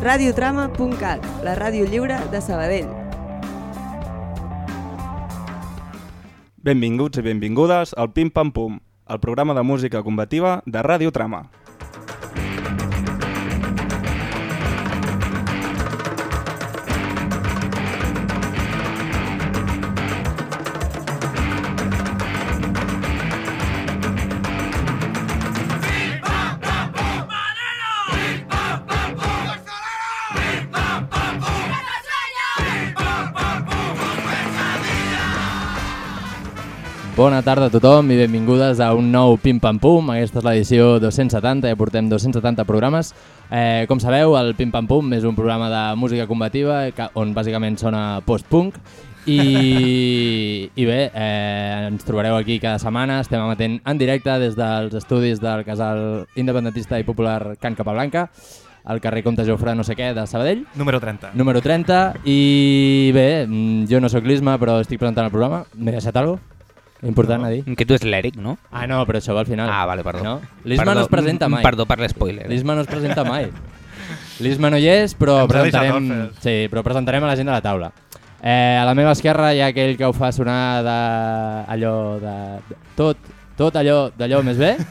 radiotrama.cat, la ràdio lliure de Sabadell. Benvinguts i benvingudes al Pim Pam Pum, el programa de música combativa de Ràdio Trama. Bona tarda a tothom i benvingudes a un nou Pim Pam Pum. Aquesta és l'edició 270, ja portem 270 programes. Eh, com sabeu, el Pim Pam Pum és un programa de música combativa que, on bàsicament sona post-punk i, i bé, eh, ens trobareu aquí cada setmana, estem emetent en directe des dels estudis del casal independentista i popular Can Capablanca, al carrer Comte Jofre no sé què de Sabadell. Número 30. Número 30 i bé, mm, jo no sóc l'Isma però estic presentant el programa. M'he deixat alguna cosa? Important No. a dir? Que tu és l'Eric, no? Ah, no, però això va al final. Ah, vale, perdó. No? L'Isma no es presenta mm, mai. Perdó per l'espoiler. L'Isma no es presenta mai. L'Isma no hi és, però Ens presentarem, sí, però presentarem a la gent de la taula. Eh, a la meva esquerra hi ha aquell que ho fa sonar de, allò de, de tot, tot allò d'allò més bé.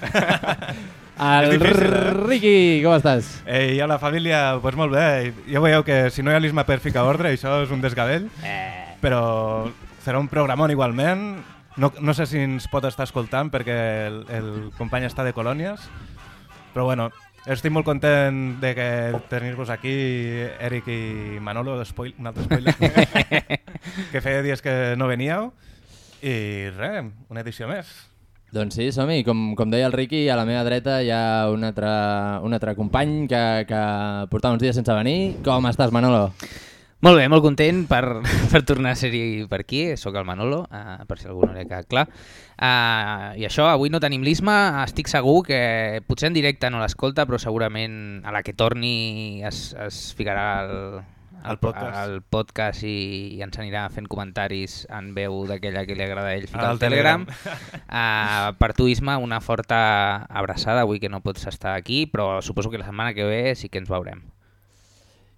El difícil, eh? Riqui, com estàs? Ei, i a la família, doncs molt bé. Ja veieu que si no hi ha l'Isma per ficar ordre, això és un desgavell. Eh. Però serà un programón igualment. No, no sé si ens pot estar escoltant perquè el, el company està de colònies. Però bueno, estic molt content de que tenir-vos aquí, Eric i Manolo, spoil, un altre spoiler, que feia dies que no veníeu. I res, una edició més. Doncs sí, som-hi. Com, com deia el Riqui, a la meva dreta hi ha un altre, un altre company que, que portava uns dies sense venir. Com estàs, Manolo? Molt bé, molt content per, per tornar a ser-hi per aquí. Sóc el Manolo, uh, per si algú no li ha quedat clar. Uh, I això, avui no tenim l'Isma. Estic segur que potser en directe no l'escolta, però segurament a la que torni es, es ficarà al, Al podcast. al podcast i, i ens anirà fent comentaris en veu d'aquella que li agrada a ell ficar Al al Telegram. Uh, per tu, Isma, una forta abraçada avui que no pots estar aquí, però suposo que la setmana que ve sí que ens veurem.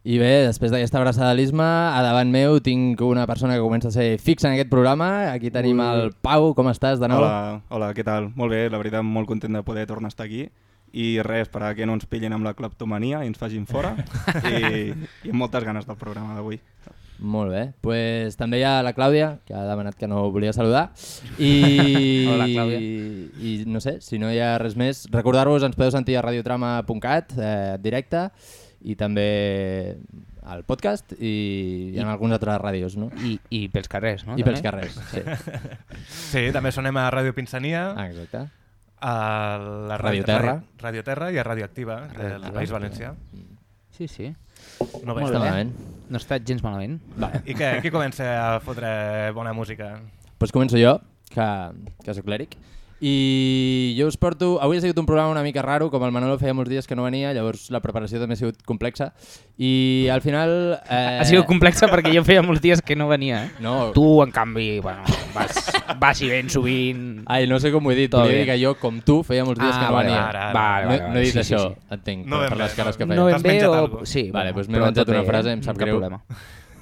I bé, després d'aquesta abraçada l'Isma, a davant meu tinc una persona que comença a ser fixa en aquest programa. Aquí tenim Ui. el Pau, com estàs de nou? Hola, hola, què tal? Molt bé, la veritat, molt content de poder tornar a estar aquí. I res, per a que no ens pillin amb la cleptomania i ens facin fora. I, I amb moltes ganes del programa d'avui. Molt bé. Pues, també hi ha la Clàudia, que ha demanat que no volia saludar. I, Hola, Clàudia. I no sé, si no hi ha res més, recordar-vos, ens podeu sentir a radiotrama.cat, eh, directe, i també al podcast i, i en algunes altres ràdios, no? I, i pels carrers, no? I pels També? carrers, sí. Sí, també sonem a Ràdio Pinsania. Ah, exacte. a la Radio Terra. Ràdio, Radio Terra i a Radioactiva, del Radioactiva. País Valencià. Sí, sí. No Està bé. malament. No està gens malament. Vale. I què? Qui comença a fotre bona música? Pues començo jo, que, que sóc l'Eric. I jo us porto... Avui ha sigut un programa una mica raro, com el Manolo feia molts dies que no venia, llavors la preparació també ha sigut complexa. I al final... Eh... Ha sigut complexa perquè jo feia molts dies que no venia. Eh? No, Tu, en canvi, bueno, vas, vas i vens sovint... Ai, no sé com ho he dit, Tot volia dir bien. que jo, com tu, feia molts dies Ah, que no vale, venia. ara, ara. Vale, No, vale, no vale, he dit sí, això, sí, sí. entenc, No per, ben per les cares que no. feia. No ben bé o... algo? Sí, Vale, doncs m'he menjat una frase, em sap greu. Problema.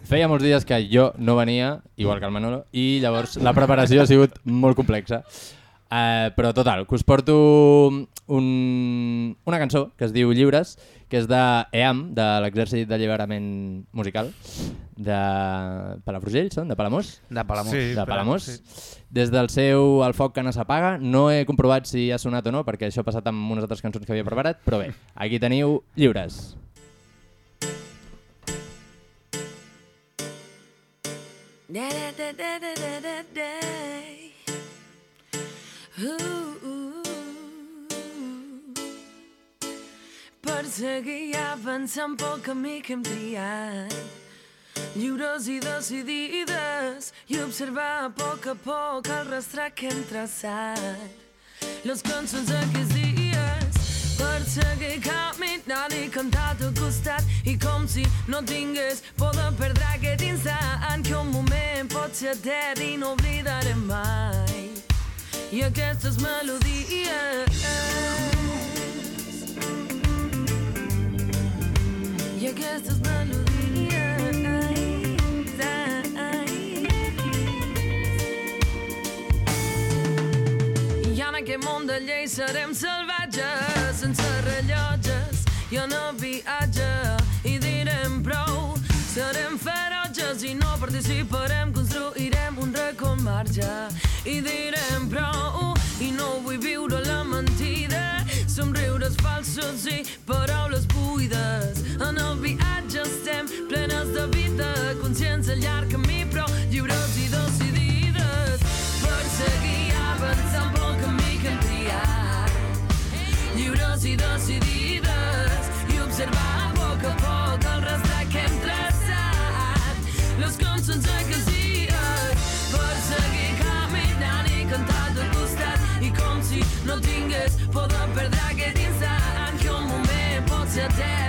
Feia molts dies que jo no venia, igual que el Manolo, i llavors la preparació ha sigut molt complexa. Uh, però total, que us porto un, una cançó que es diu Lliures, que és de EAM, de l'Exèrcit d'Alliberament Musical, de Palafrugell, són? De Palamós? De Palamós. Sí. de Palamós. sí. Des del seu El foc que no s'apaga, no he comprovat si ha sonat o no, perquè això ha passat amb unes altres cançons que havia preparat, però bé, aquí teniu Lliures. Da, da, da, da, da, da, da, da. Per seguir avançant pel camí que hem triat lliures i decidides i observar a poc a poc el rastre que hem traçat. Les cançons d'aquests dies per seguir caminant i cantar al costat i com si no tingués por de perdre aquest instant que un moment pot ser etern i no oblidarem mai i aquestes melodies i aquestes melodies. I en aquest món de lleis serem salvatges, sense rellotges i en el viatge i direm prou. Serem ferotges i no participarem, construirem un racó al marge i direm prou. I no vull viure la mentida, somriures falsos i paraules buides. En el viatge estem plenes de vida, conscients al llarg camí, però lliures i decidides per seguir avançant pel camí que hem triat. Lliures i decidides i observar a poc a poc Les cançons de casies per seguir caminant i cantar al costat. I com si no tingués por de perdre aquest instant. Que un moment pot ser etern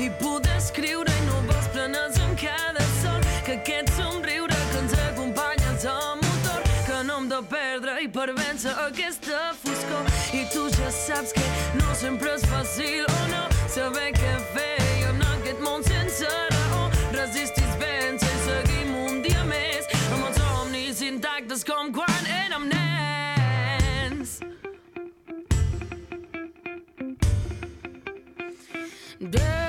i poder escriure i no vols planes amb cada sol, que aquest somriure que ens acompanya és el motor, que no hem de perdre i per vèncer aquesta foscor. I tu ja saps que no sempre és fàcil o no saber què fer en aquest món sense raó. Resistis vèncer i seguim un dia més amb els somnis intactes com quan érem nens. Yeah,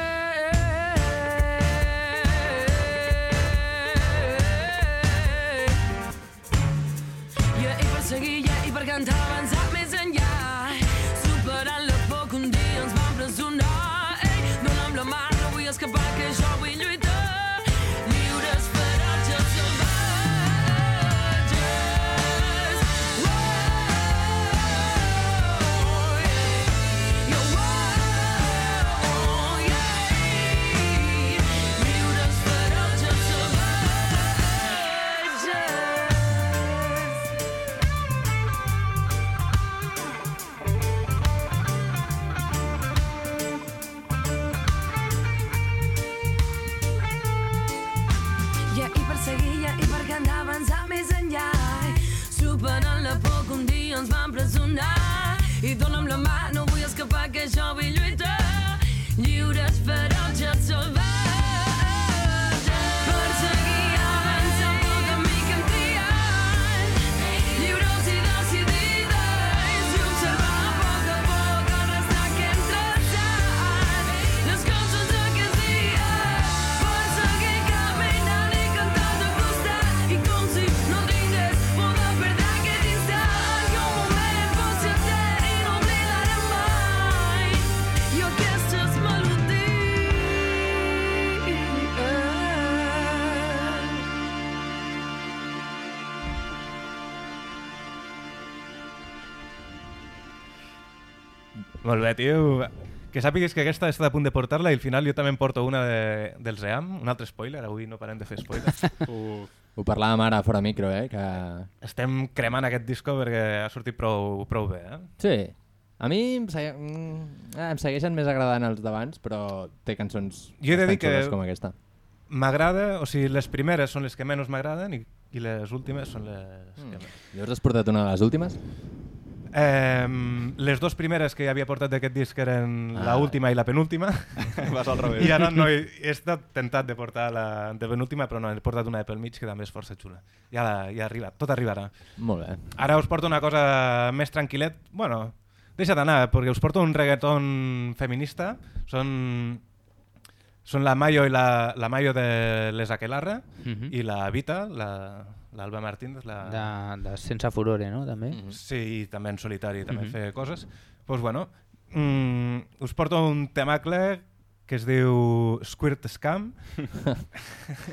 Molt bé, tio. Que sàpigues que aquesta està a punt de portar-la i al final jo també em porto una de, del Ream, un altre spoiler, avui no parem de fer spoiler. Uh, Ho parlàvem ara fora micro, eh? Que... Estem cremant aquest disco perquè ha sortit prou, prou bé, eh? Sí. A mi em, segui... mm, eh, em segueixen més agradant els d'abans, però té cançons Jo he de dir que- com aquesta. M'agrada, o sigui, les primeres són les que menys m'agraden i, i les últimes són les Mm. que més. Llavors has portat una de les últimes? Eh, les dues primeres que havia portat d'aquest disc eren Ah. la última i la penúltima vas al revés. i ara no he, he estat tentat de portar la de penúltima però no, he portat una de pel mig que també és força xula. Ja, la, ja arriba, tot arribarà. Molt bé. Ara us porto una cosa més tranquil·let. Bueno, deixa't anar, perquè us porto un reggaeton feminista. Són, són la Mayo i la, la Mayo de les Aquelarre Mhm. i la Vita, la- l'Alba Martínez, la... De, de Sense Furore, no? També. Sí, i també en solitari també Mhm. fer coses. Doncs pues bueno, mm, us porto un temacle que es diu Squirt Scam.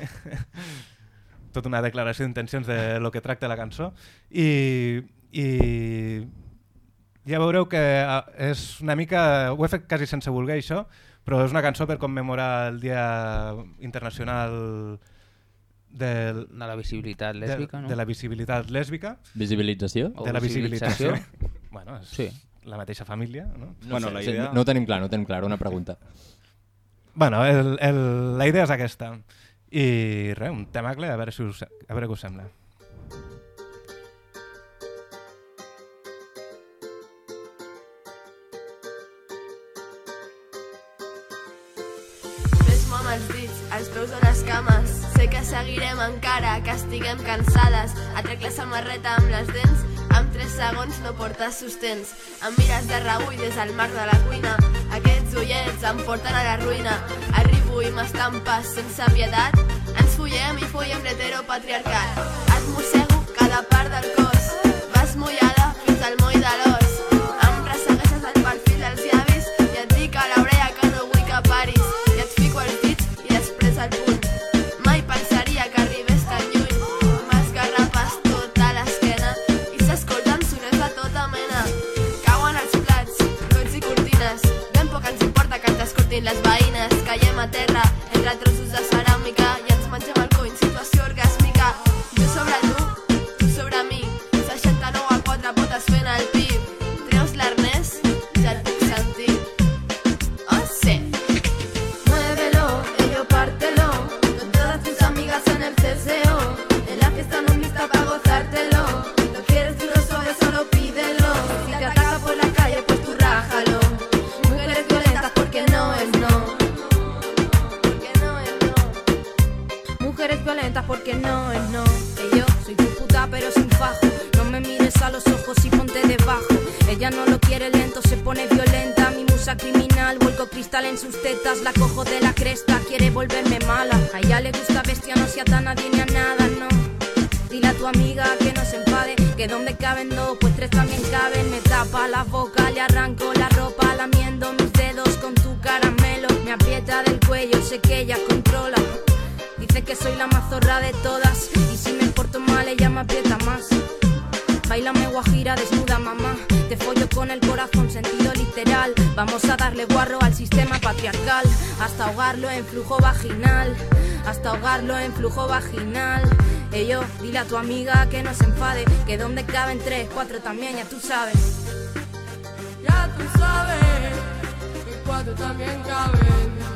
Tot una declaració d'intencions de lo que tracta la cançó. I, i ja veureu que és una mica... Ho he fet quasi sense voler, això, però és una cançó per commemorar el Dia Internacional del, De la visibilitat lèsbica, de, no? de la visibilitat lèsbica Visibilització? O de la visibilització. bueno, és Sí. la mateixa família, no? No, Bueno, sé, la idea- no, ho tenim clar, no ho tenim clar, una pregunta. Bueno, el, el, la idea és aquesta. I res, un temacle, a veure, si us, a veure què us sembla. Amb els dits, als peus de les cames. Sé que seguirem encara, que estiguem cansades. Atrec la samarreta amb les dents, amb 3 segons no portes sostens. Em mires de reüll des del marc de la cuina. Aquests ullets em porten a la ruïna. Arribo i m'estampes sense pietat. Ens follem i follem l'heteropatriarcat. Et mossego cada part del cos. Vas mullada fins al moll de l'os. Flujo vaginal. Ello, dile a tu amiga que no se enfade. Que donde caben tres, cuatro también, ya tú sabes. Ya tú sabes que cuatro también caben.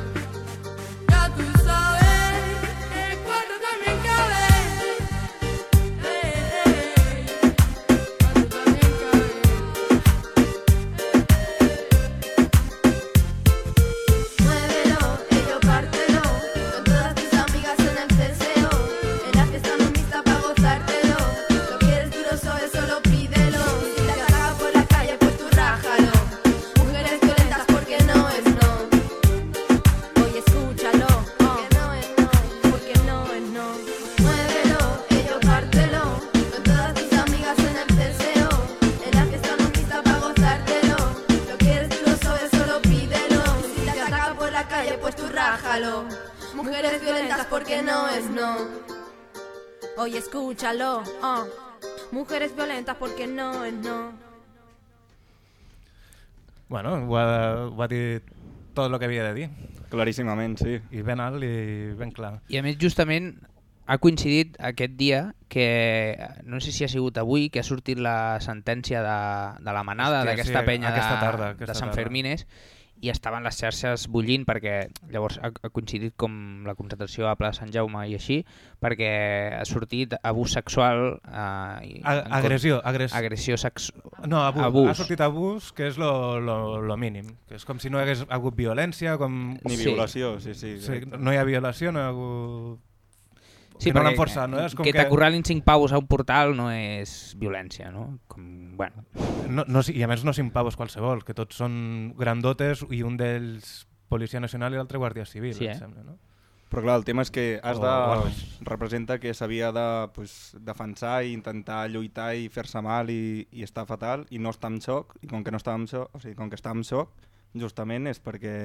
Tot el que havia de dir. Claríssimament, sí. I ben alt i ben clar. I a més justament ha coincidit aquest dia que no sé si ha sigut avui que ha sortit la sentència de, de la manada d'aquesta sí, penya aquesta de, tarda, aquesta de Sant tarda. Fermines i estaven les xarxes bullint perquè llavors ha, ha coincidit com la concentració a Plaça Sant Jaume i així perquè ha sortit abús sexual eh, i, A, agressió, agressió. con- agressió sexual No, abús. Abús. Ha sortit abús, que és lo, lo, lo mínim. Que és com si no hi hagués hagut violència, com... Ni Sí. violació, sí, sí. Sí, exacte. no hi ha violació, no hi ha hagut... Sí, que no l'han perquè forçat, no? És com que, que... t'acorralin cinc paus a un portal no és violència, no? Com, bueno, No, no, I a més no cinc pavos qualsevol, que tots són grandotes i un d'ells Policia Nacional i l'altre Guàrdia Civil, Sí, em eh? sembla, no? Però clar, el tema és que has O de... guardes. representa que s'havia de pues, defensar i intentar lluitar i fer-se mal i, i estar fatal i no està en xoc i com que no estava en xoc, o sigui, com que està en xoc justament és perquè,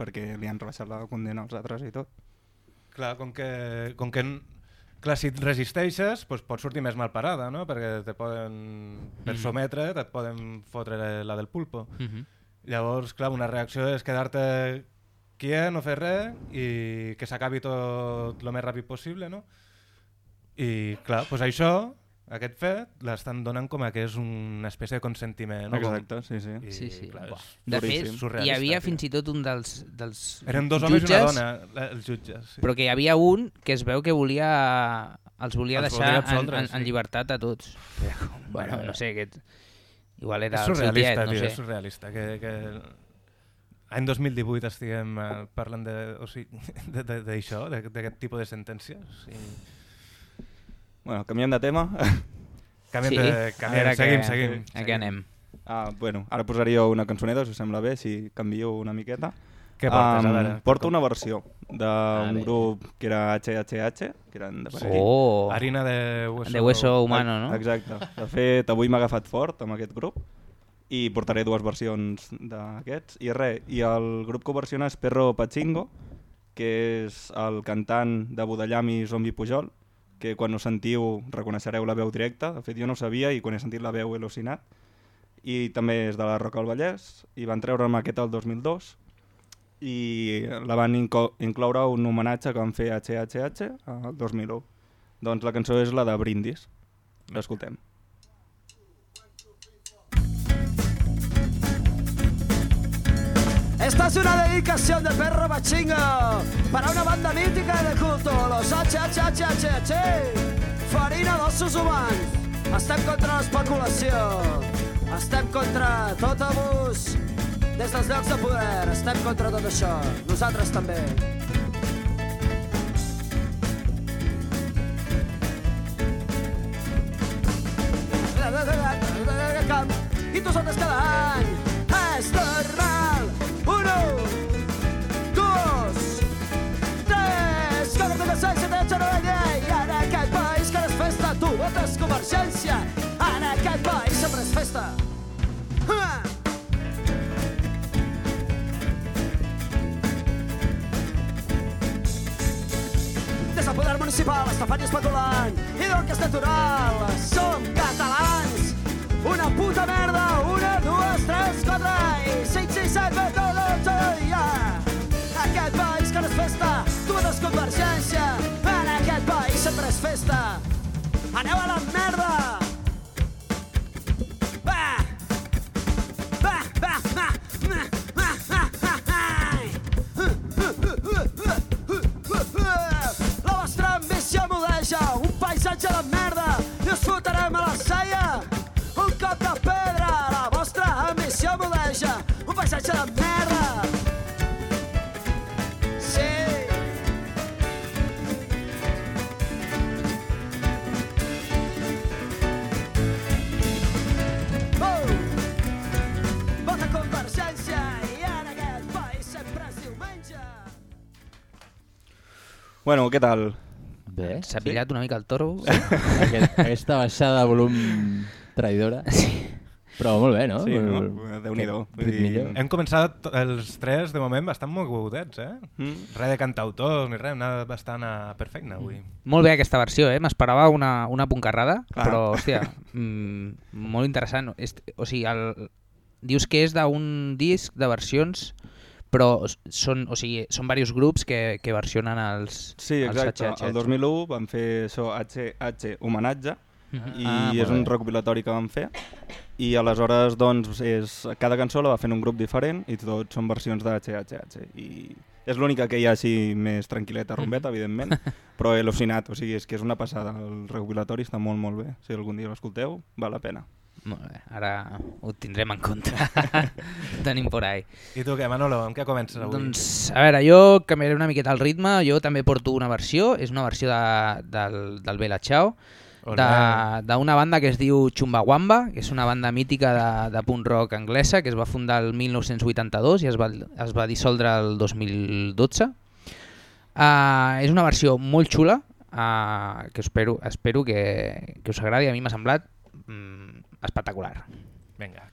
perquè li han rebaixat la condena als altres i tot. Clar, com que, com que clar, si et resisteixes, doncs pots sortir més mal parada, no? Perquè te poden, per Mhm. sometre, et poden fotre la del pulpo. uh -huh. Llavors, clar, una reacció és quedar-te quiet, no fer res i que s'acabi tot el més ràpid possible, no? I, clar, doncs això aquest fet l'estan donant com a que és una espècie de consentiment. No? Exacte, sí, sí. I, Sí, sí. Clar, Buah. De fet, hi havia tio. fins i tot un dels, dels Eren dos homes jutges, i una dona, la- els jutges. Sí. però que hi havia un que es veu que volia els volia Els deixar volia en, en, sí. en llibertat a tots. Com, bueno, no sé, aquest... igual era és el seu surrealista, tiet, no tio, sé. és surrealista. Que, que any 2018 estiguem eh, parlant de, o sigui, de- de- d'això, de- d'aquest tipus de sentències. I... Bueno, canviem de tema. Canviem Sí, de... Canviem, veure seguim, què- seguim. A què anem? Ah, bueno, ara posaria una cançoneta, si us sembla bé, si canvio una miqueta. Què portes, a Am, veure? Porto una versió d'un grup que era HHH, que eren de per aquí. Oh, Harina de hueso... de hueso humano, no? Exacte. De fet, avui m'ha agafat fort amb aquest grup i portaré dues versions d'aquests. I res, i el grup que ho versiona és Perro Pachingo, que és el cantant de Budallami Zombi Pujol, que quan ho sentiu reconeixereu la veu directa. De fet, jo no ho sabia i quan he sentit la veu he al·lucinat. I també és de la Roca del Vallès i van treure una maqueta el 2002 i la van incloure un homenatge que van fer a HHH el 2001. Doncs la cançó és la de Brindis. L'escoltem. Esta es una dedicación de perro machingo para una banda mítica de culto, los HHHHH. Farina d'ossos humans. Estem contra l'especulació. Estem contra tot abús des dels llocs de poder. Estem contra tot això. Nosaltres també. I tu soltes cada any. Votes convergència. En aquest país sempre és festa. Des del poder municipal, estafant i especulant. I del que és natural, som catalans. Una puta merda, una, dues, tres, quatre i cinc, sis, set, vuit, nou, dotze, ja. Aquest país que no és festa, tu votes convergència. En aquest país sempre és festa. Aneu a la merda! Va! Va, va, va! La vostra ambició mudeja, un paisatge de merda, i us fotrem a la ceia. Un cop de pedra, la vostra ambició mudeja, un paisatge de merda. Bueno, què tal? Bé, S'ha pillat una mica el toro. aquest, aquesta baixada de volum traïdora. Sí. Però molt bé, no? Sí, no? El- Déu-n'hi-do. Hem començat els tres, de moment, bastant mogudets, eh? Mm? Res de cantautors ni res, anat bastant a per feina avui. Molt bé aquesta versió, eh? M'esperava una, una puncarrada, Clar. però, hòstia, mm, molt interessant. O sigui, el, dius que és d'un disc de versions, però són, o sigui, són diversos grups que, que versionen els Sí, els exacte. HHH. El 2001 van fer això HH homenatge i Ah, és un recopilatori que van fer i aleshores doncs és, cada cançó la va fent un grup diferent i tots són versions de HHH i és l'única que hi ha així més tranquil·leta, rumbeta, evidentment, però he al·lucinat, o sigui, és que és una passada, el recopilatori està molt, molt bé. Si algun dia l'escolteu, val la pena. Molt bé, ara ho tindrem en compte. Tenim por ahí. I tu què, Manolo, amb què comences avui? Doncs, a veure, jo canviaré una miqueta el ritme. Jo també porto una versió, és una versió de, del, del Olé. de- d'una banda que es diu Chumbawamba, que és una banda mítica de, de punk rock anglesa, que es va fundar el 1982 i es va, es va dissoldre el 2012. Uh, és una versió molt xula, uh, que espero, espero que, que us agradi. A mi m'ha semblat mm, espectacular. Vinga,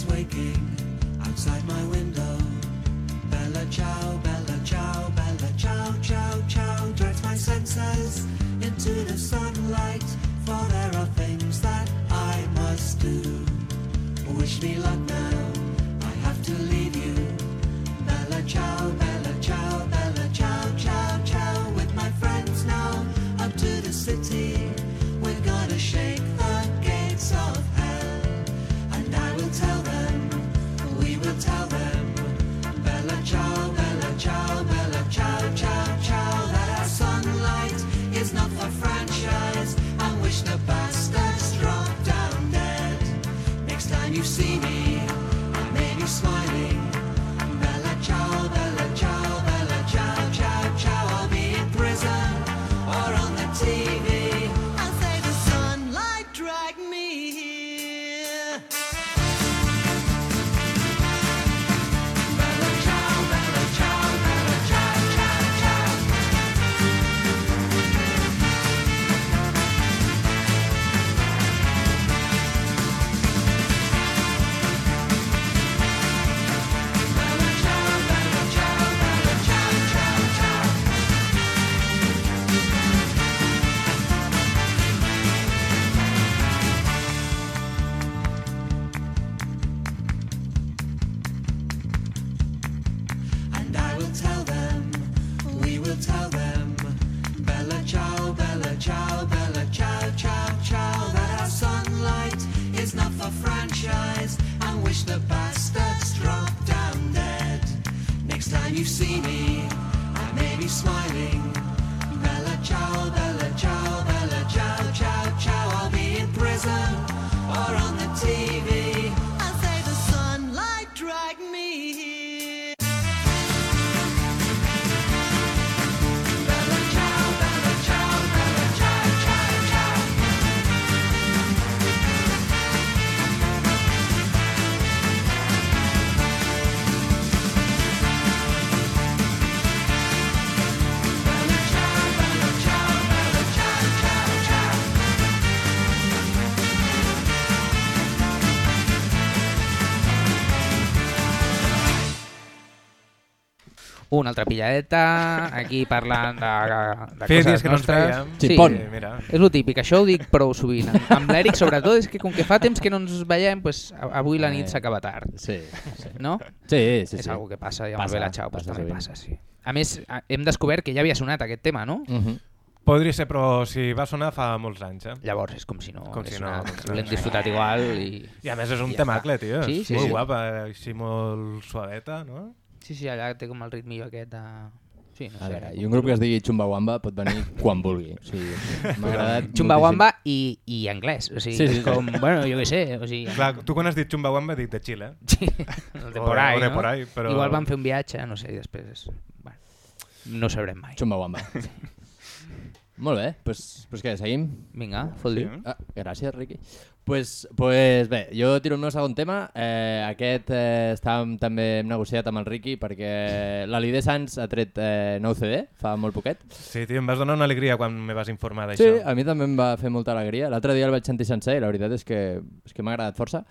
is waking outside my window. Bella ciao, bella ciao, bella ciao, ciao, ciao. Drags my senses into the sunlight, for there are things that I must do. Wish me luck now. You see me, I may be smiling. Una altra pilladeta, aquí parlant de, de Feia coses dies que no ens nostres. Sí. Eh, mira. és lo típic, això ho dic prou sovint. Amb- Amb l'Eric, sobretot, és que com que fa temps que no ens veiem, pues, a- avui la nit Eh. s'acaba tard, Sí, sí. no? Sí, sí, és sí. algo que passa, i amb Passa, Bella Ciao pues, passa també sovint. passa, sí. A més, a- hem descobert que ja havia sonat aquest tema, no? Mhm. Podria ser, però si va sonar fa molts anys, eh? Llavors és com si no Com hagués si no, sonat. com si no. L'hem disfrutat igual i... I a més és un Ja temacle, està. tio. Sí, sí, molt sí. guapa, així molt suaveta, no? Sí, sí, allà té com el ritmillo aquest de... Sí, no A sé. veure, i un grup que es digui Chumbawamba pot venir quan vulgui. O sigui, m'ha agradat Chumbawamba i, i anglès. O sigui, Sí, sí, sí, sí, com, bueno, jo què sé. O sigui, Clar, tu quan has dit Chumbawamba has dit de Xile. Sí, de por ahí, o de no? por ahí, però- Igual van fer un viatge, no sé, i després... Bueno, no ho sabrem mai. Chumbawamba. Molt bé, doncs pues, pues què, seguim? Vinga, fot-li. Sí. Ah, gràcies, Riqui. Pues, pues bé, jo tiro el meu segon tema. Eh, aquest eh, estàvem, també hem negociat amb el Riqui perquè l'Alide Sans ha tret eh, nou CD fa molt poquet. Sí, tio, em vas donar una alegria quan me vas informar Sí, d'això. a mi també em va fer molta alegria. L'altre dia el vaig sentir sencer i la veritat és que, és que m'ha agradat força.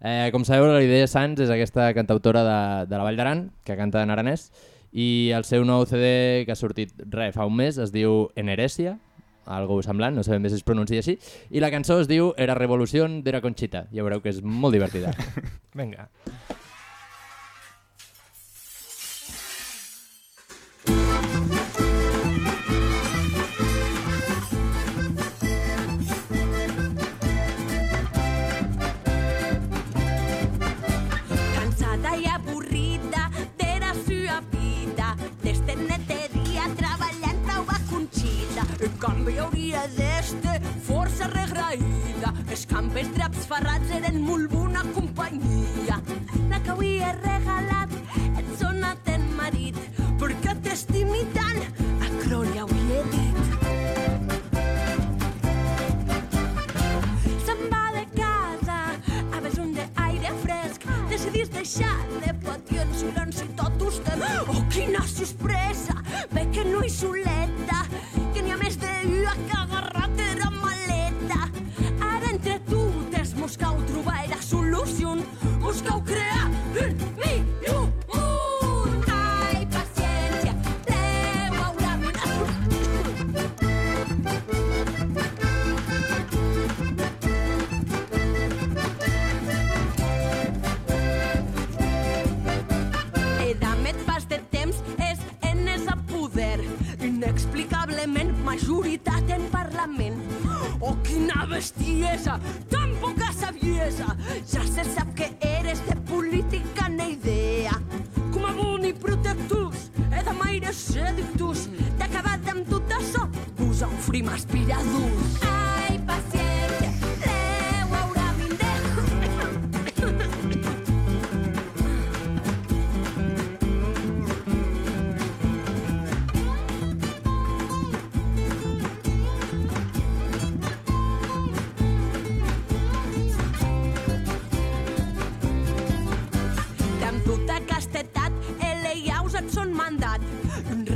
Eh, com sabeu, l'Alide Sans és aquesta cantautora de, de la Vall d'Aran, que canta en aranès, i el seu nou CD que ha sortit re, fa un mes es diu Eneresia, algo semblant, no sabem bé si es pronuncia així, i la cançó es diu Era revolució d'Era Conchita. Ja veureu que és molt divertida. Vinga. D'este força regraïda. Els campes draps ferrats eren molt bona companyia. La que avui he regalat et sona ten marit, perquè t'estimi tant, a Crowley avui he dit. Se'n va de casa a besum d'aire fresc. Decidís deixar de patir en silenci tot usted. Oh, quina sorpresa! Ve que no hi soleta, l'haca agarrat era maleta. Ara entre tu des mos trobar era solucion, mos cau crear seguretat en Parlament. Oh, quina bestiesa, tan poca saviesa. Ja se sap que eres de política ni idea. Com a boni protectors, he de maire seductors. D'acabat amb tot això, us oferim aspiradors. Ai, paciència,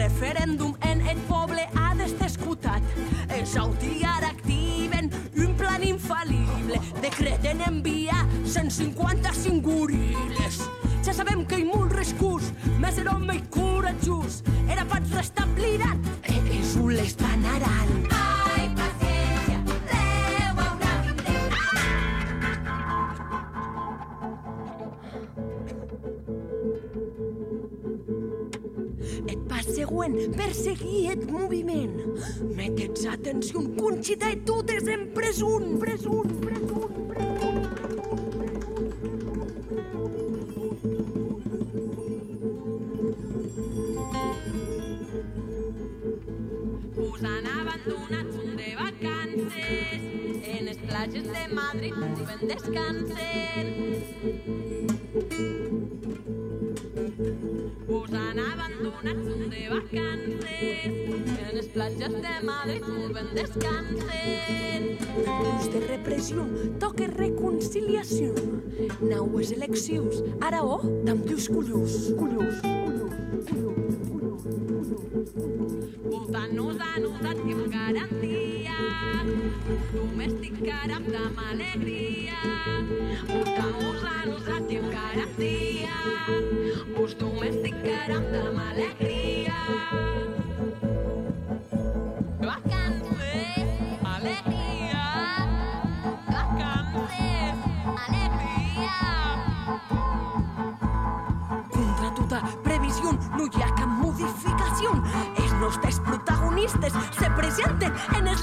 referèndum en el poble ha d'estar escutat. Els audiar activen un plan infal·lible. Decreten enviar 155 goril·les. Ja sabem que hi molt rescús, més era home i coratjós. Era pas restabliran, e els les panaran. Ai, següent, perseguir moviment. Mete'ts atenció, conxita i tu des en presunt, presunt, presunt, presunt. Us han abandonat un de vacances en les platges de Madrid ben descansen. Han abandonat un de vacances en les platges de Madrid ben descansen. Ús de repressió, toque reconciliació. Naues eleccions, ara oh, damb teus collús, collús, Votant-nos a nosaltres amb garantia, domesticarem amb alegria. Votant-nos a nosaltres amb garantia, us domesticarem amb alegria. Vacances, alegria. Vacances, alegria. Contra tota previsió no hi ha cap modificació. Els nostres protagonistes se presenten en les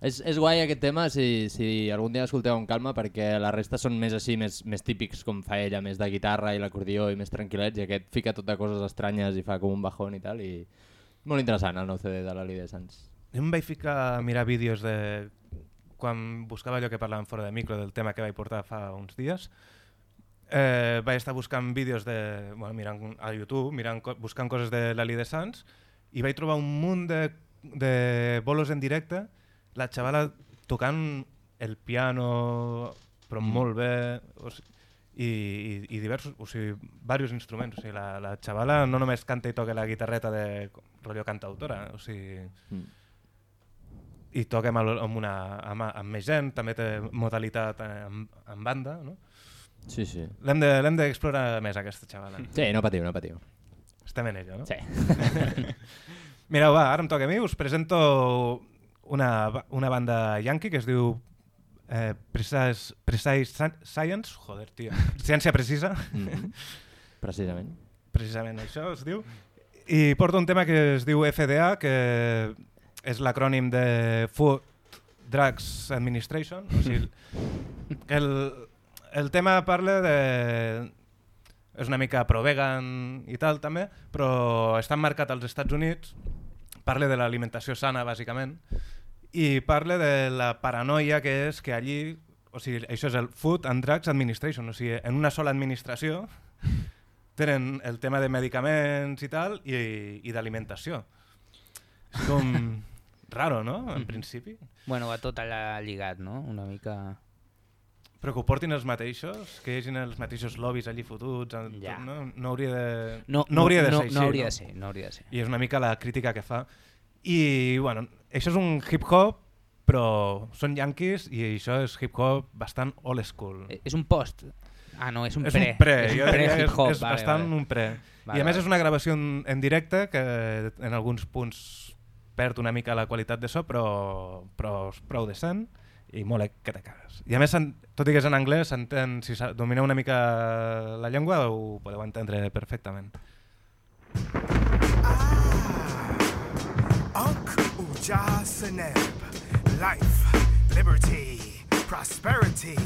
És, és guai aquest tema si, si algun dia escolteu amb calma perquè la resta són més així, més, més típics com fa ella, més de guitarra i l'acordió i més tranquil·lets i aquest fica tot de coses estranyes i fa com un bajón i tal i molt interessant el nou CD de la Lídia Sanz. Jo em vaig ficar a mirar vídeos de... Quan buscava allò que parlàvem fora de micro del tema que vaig portar fa uns dies, eh, vaig estar buscant vídeos de, bueno, mirant a YouTube, mirant, buscant coses de la de Sans i vaig trobar un munt de, de bolos en directe, la xavala tocant el piano, però Mm. molt bé, o sigui, i, i, i diversos, o sigui, diversos instruments. O sigui, la, la xavala no només canta i toca la guitarreta de rotllo cantautora, o sigui, Mm. i toca amb, una, amb, amb més gent, també té modalitat en, en banda, no? Sí, sí. L'hem de- d'explorar més, aquesta xavala. Sí, no patiu, no patiu. Estem en ello, no? Sí. Mireu, va, ara em toca a mi, us presento una, una banda yankee que es diu eh, Precise, Precise Sci- Science, joder, tio, ciència precisa, Mm -hmm. Precisament. precisament això es diu, i porta un tema que es diu FDA, que és l'acrònim de Food Drugs Administration, o sigui, el, el tema parla de... és una mica pro-vegan i tal també, però està marcat als Estats Units, parla de l'alimentació sana bàsicament, i parla de la paranoia que és que allí, o sigui, això és el Food and Drugs Administration, o sigui, en una sola administració tenen el tema de medicaments i tal, i, i d'alimentació. És com raro, no?, en Mhm. principi. Bueno, va tot allà lligat, no? Una mica... Però que ho portin els mateixos, que hi hagin els mateixos lobbies allí fotuts, en- Ja. no, no hauria de, No, no hauria de no, ser així. no hauria no? de ser, no hauria de ser. I és una mica la crítica que fa. I, bueno, això és un hip-hop, però són yankees i això és hip-hop bastant old school. Eh, És un post. Ah, no, és un és pre. un pre, és un pre és, hip-hop. és vale, bastant vale. un pre. Vale, I a més vale. és una gravació en, en directe que en alguns punts perd una mica la qualitat de so, però, però és prou decent i molt que te cagues. I a més, tot i que és en anglès, s'entén, si domineu una mica la llengua ho podeu entendre perfectament. Unk Uja Seneb. Life, liberty, prosperity.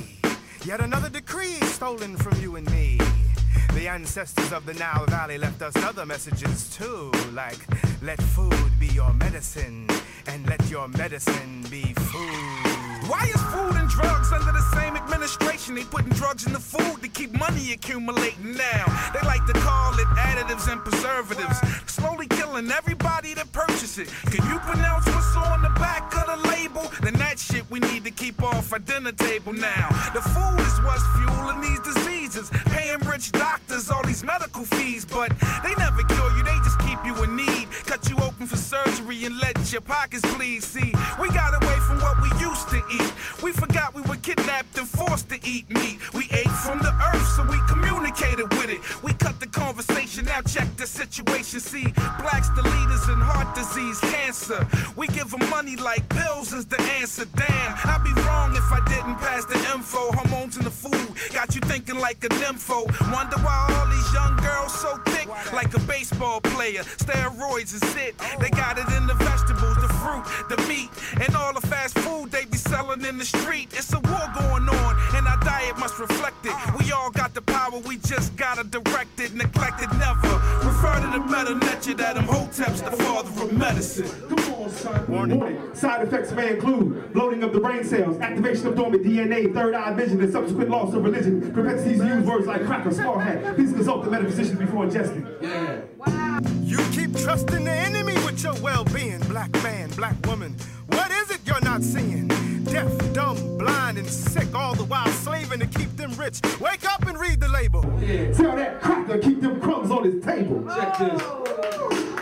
Yet another decree stolen from you and me. The ancestors of the Nile Valley left us other messages too, like let food be your medicine, and let your medicine be food. Why is food and drugs under the same administration? They putting drugs in the food to keep money accumulating now. They like to call it additives and preservatives. Slowly killing everybody that purchase it. Can you pronounce what's on the back of the label? Then that shit we need to keep off our dinner table now. The food is what's fueling these diseases. Paying rich doctors all these medical fees, but they never cure you, they just keep you in need. Cut you open for surgery and let your pockets bleed. See, we got away from what we used to eat. We forgot we were kidnapped and forced to eat meat. We ate from the earth, so we communicated with it. We cut the conversation, now check the situation. See, blacks the leaders in heart disease, cancer. We give them money like pills is the answer. Damn, I'd be wrong if I didn't pass the info. Hormones in the food got you thinking like a nympho. Wonder why all these young girls so thick, like a baseball player. Steroids is it. They got it in the vegetables, the fruit, the meat, and all the fast food they be selling in the street. It's a war going on, and our diet must reflect it. We all got the power, we just gotta direct it, neglect it never. Refer to the better nature that them hoteps, the father of medicine. Warning. Side effects may include bloating of the brain cells, activation of dormant DNA, third eye vision, and subsequent loss of religion. Propensities to use words like cracker, small hat. Please consult the metaphysician before ingesting. Wow, You keep trusting the enemy with your well-being, black man, black woman. What is it you're not seeing? Deaf, dumb, blind, and sick, all the while slaving to keep them rich. Wake up and read the label. Yeah. Tell that cracker keep them crumbs on his table. Check this. Oh.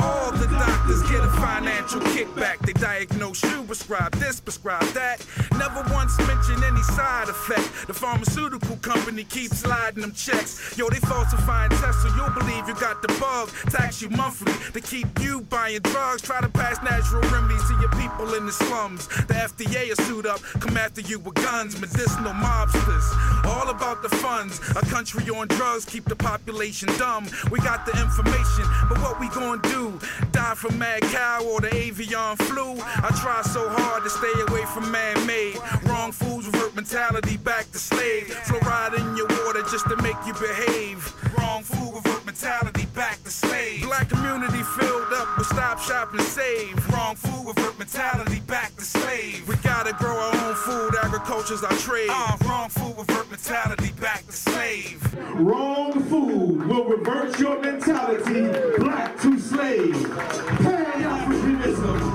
All the doctors get a financial kickback. They diagnose you, prescribe this, prescribe that. Never once mention any side effect. The pharmaceutical company keeps sliding them checks. Yo, they falsifying tests so you'll believe you got the bug. Tax you monthly to keep you buying drugs. Try to pass natural remedies to your people in the slums. The FDA is suit up, come after you with guns, medicinal mobsters. All about the funds. A country on drugs keep the population dumb. We got the information, but what we gonna do? Die from mad cow or the avian flu? I try so hard to stay away from man-made. Wrong foods revert mentality back to slave. Fluoride in your water just to make you behave. Wrong food revert mentality Black community filled up with stop, shop, and save. Wrong food revert mentality back to slave. We gotta grow our own food, agriculture's our trade. Uh, wrong food revert mentality back to slave. Wrong food will revert your mentality black to slave. Pan-Africanism. This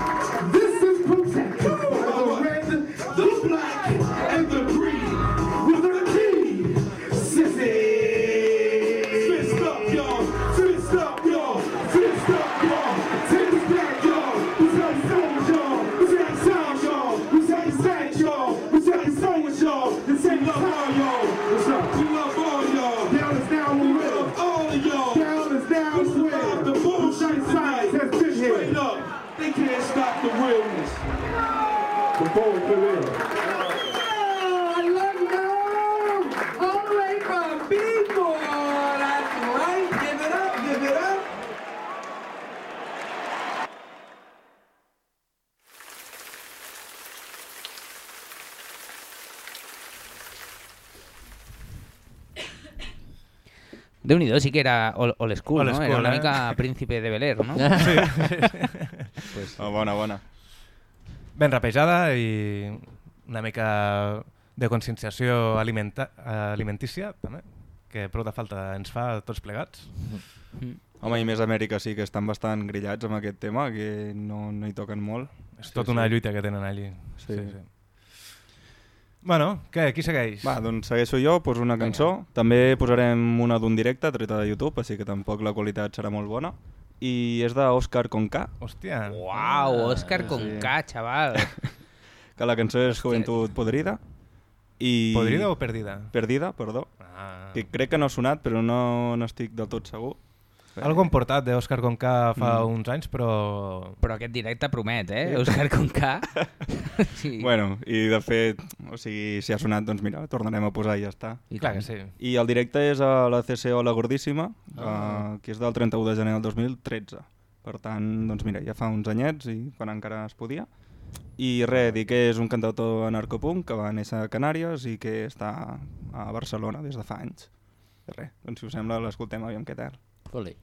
forward to real. I love you. All the way from people. That's right. Give it up. Give it up. déu nhi sí que era old, old school, Old no? school, era una eh? mica príncipe de Bel Air, no? Sí. pues, Oh, bona. Ben rapejada i una mica de conscienciació alimenta alimentícia, també, que prou de falta ens fa tots plegats. Home, i més Amèrica sí que estan bastant grillats amb aquest tema, que no, no hi toquen molt. És tota una lluita que tenen allí. Sí. Sí, sí. Bueno, què? Qui segueix? Va, doncs segueixo jo, poso una cançó. També posarem una d'un directe, treta de YouTube, així que tampoc la qualitat serà molt bona. I és d'Òscar Conca. Hòstia. Uau, Òscar Conca, xaval. Que la cançó és Juventud Podrida. I... Podrida o perdida? Perdida, perdó. Ah. Que crec que no ha sonat, però no n'estic del tot segur. Algo hem portat d'Òscar Conca fa Mm. uns anys, però... Però aquest directe promet, eh? Òscar Conca. sí. Bueno, i de fet, o sigui, si ha sonat, doncs mira, tornarem a posar i ja està. I Clar que sí. I el directe és a la CCO La Gordíssima, Ah. uh, que és del 31 de gener del 2013. Per tant, doncs mira, ja fa uns anyets i quan encara es podia. I res, dir que és un cantautor anarcopunk que va néixer a Canàries i que està a Barcelona des de fa anys. I res, doncs si us sembla l'escoltem aviam què tal. Fully.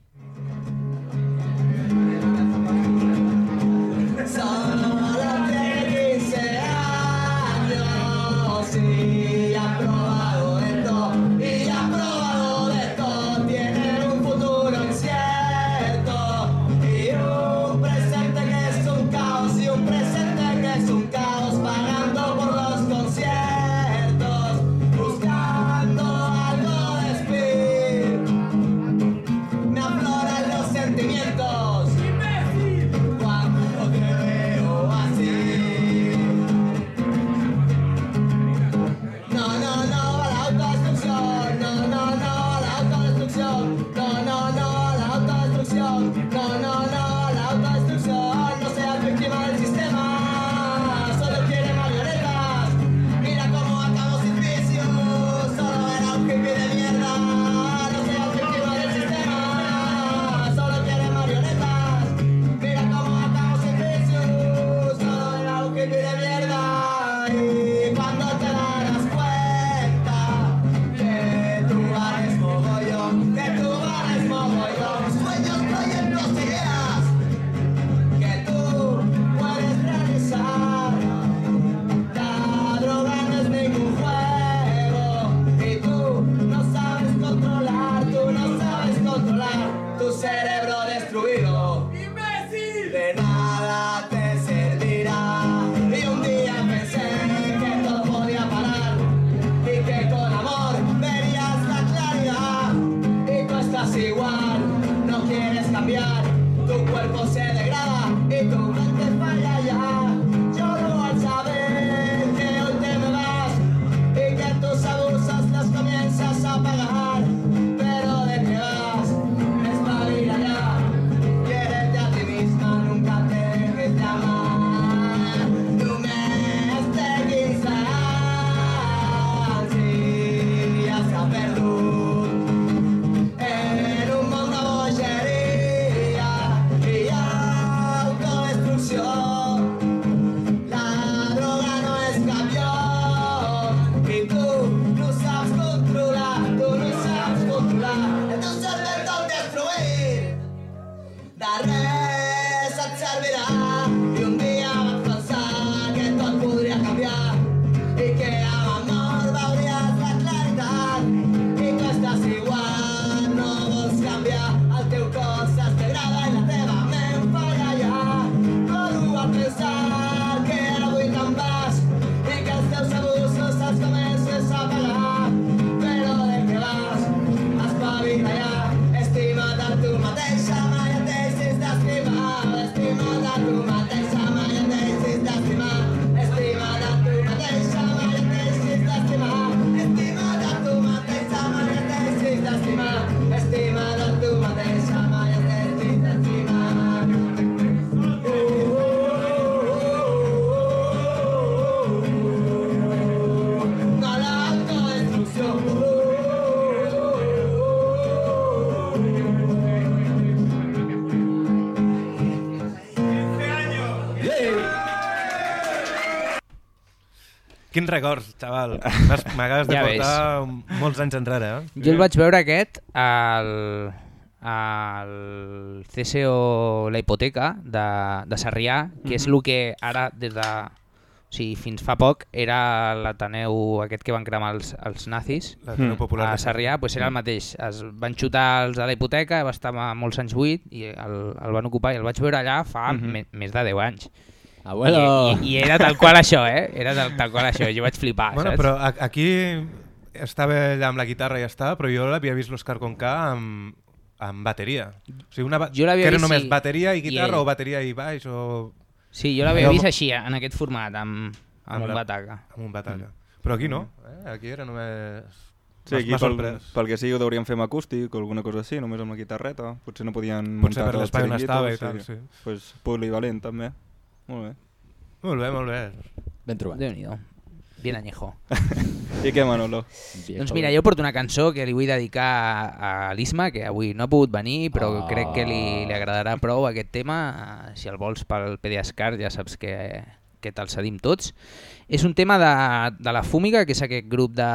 Quins records, xaval. M'acabes de Ja portar molts anys enrere, eh? Jo el vaig veure aquest al, al CSO La Hipoteca de, de Sarrià, que és Mhm. el que ara des de O sigui, fins fa poc era l'Ateneu aquest que van cremar els, els nazis L'Ateneu Popular a de Sarrià, doncs era el mateix. Es van xutar els de la hipoteca, va estar molts anys buit i el, el van ocupar i el vaig veure allà fa Mhm. me, més de 10 anys. Abuelo! I, i, I era tal qual això, eh? Era tal, tal qual això. Jo vaig flipar, Bueno, saps? però a- aquí estava allà amb la guitarra i ja està, però jo l'havia vist l'Òscar Conca amb, amb bateria. O sigui, una ba Jo que era vist, només sí. bateria i I guitarra ell. o bateria i baix o... Sí, jo l'havia vist així, en aquest format, amb, amb, un la- bataca. Amb un bataca. Però aquí no, eh? aquí era només... Sí, aquí pel, pel que sigui ho hauríem fer amb acústic o alguna cosa així, només amb la guitarreta. Potser no podien Potser muntar per l'espai on estava i tal, sí. Pues polivalent també. Molt bé. Molt bé, molt bé. Ben trobat. Déu-n'hi-do. Bien añejo. I què, Manolo? Doncs mira, jo porto una cançó que li vull dedicar a, a l'Isma, que avui no ha pogut venir, però Oh. crec que li, li agradarà prou aquest tema. Si el vols pel PDSCAR ja saps que, que te'l cedim tots. És un tema de, de la Fúmiga, que és aquest grup de,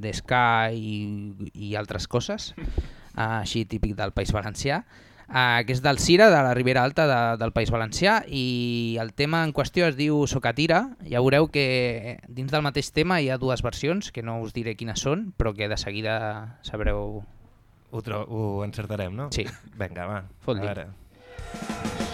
de ska i, i altres coses, així típic del País Valencià, eh, que és del Cira, de la Ribera Alta de, del País Valencià, i el tema en qüestió es diu Socatira. Ja veureu que dins del mateix tema hi ha dues versions, que no us diré quines són, però que de seguida sabreu... Ho, ho encertarem, no? Sí. Vinga, va. Fot-li. A veure.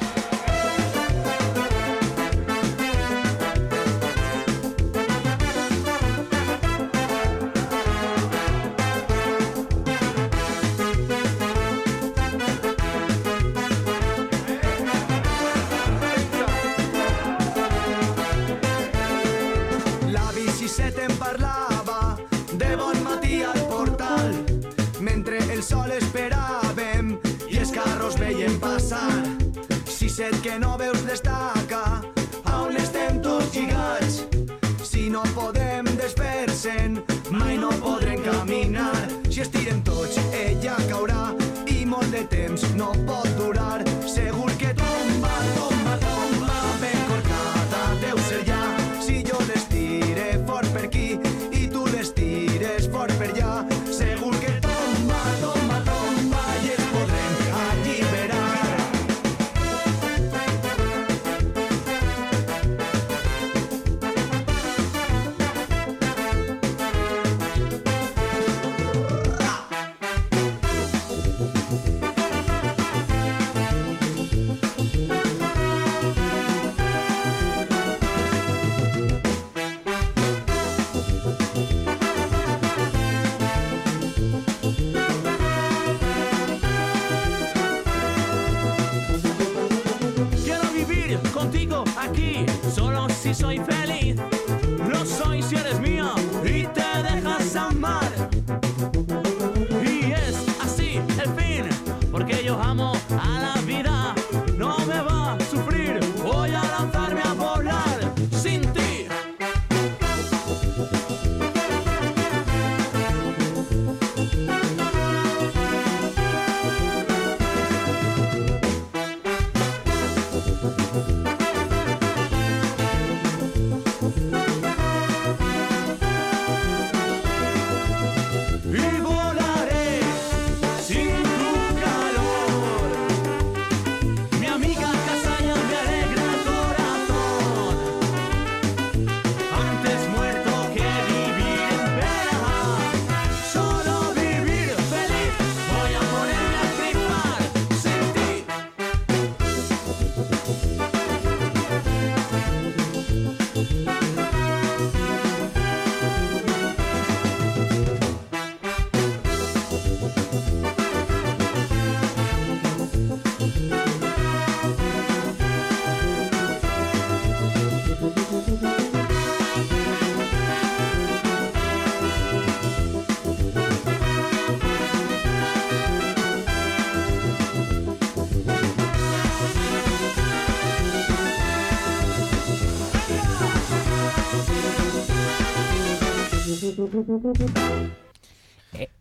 Que no veus destaca a on estem tots lligats. Si no podem desfer-se'n, mai no podrem caminar. Si estirem tots, ella caurà i molt de temps no pot Fischer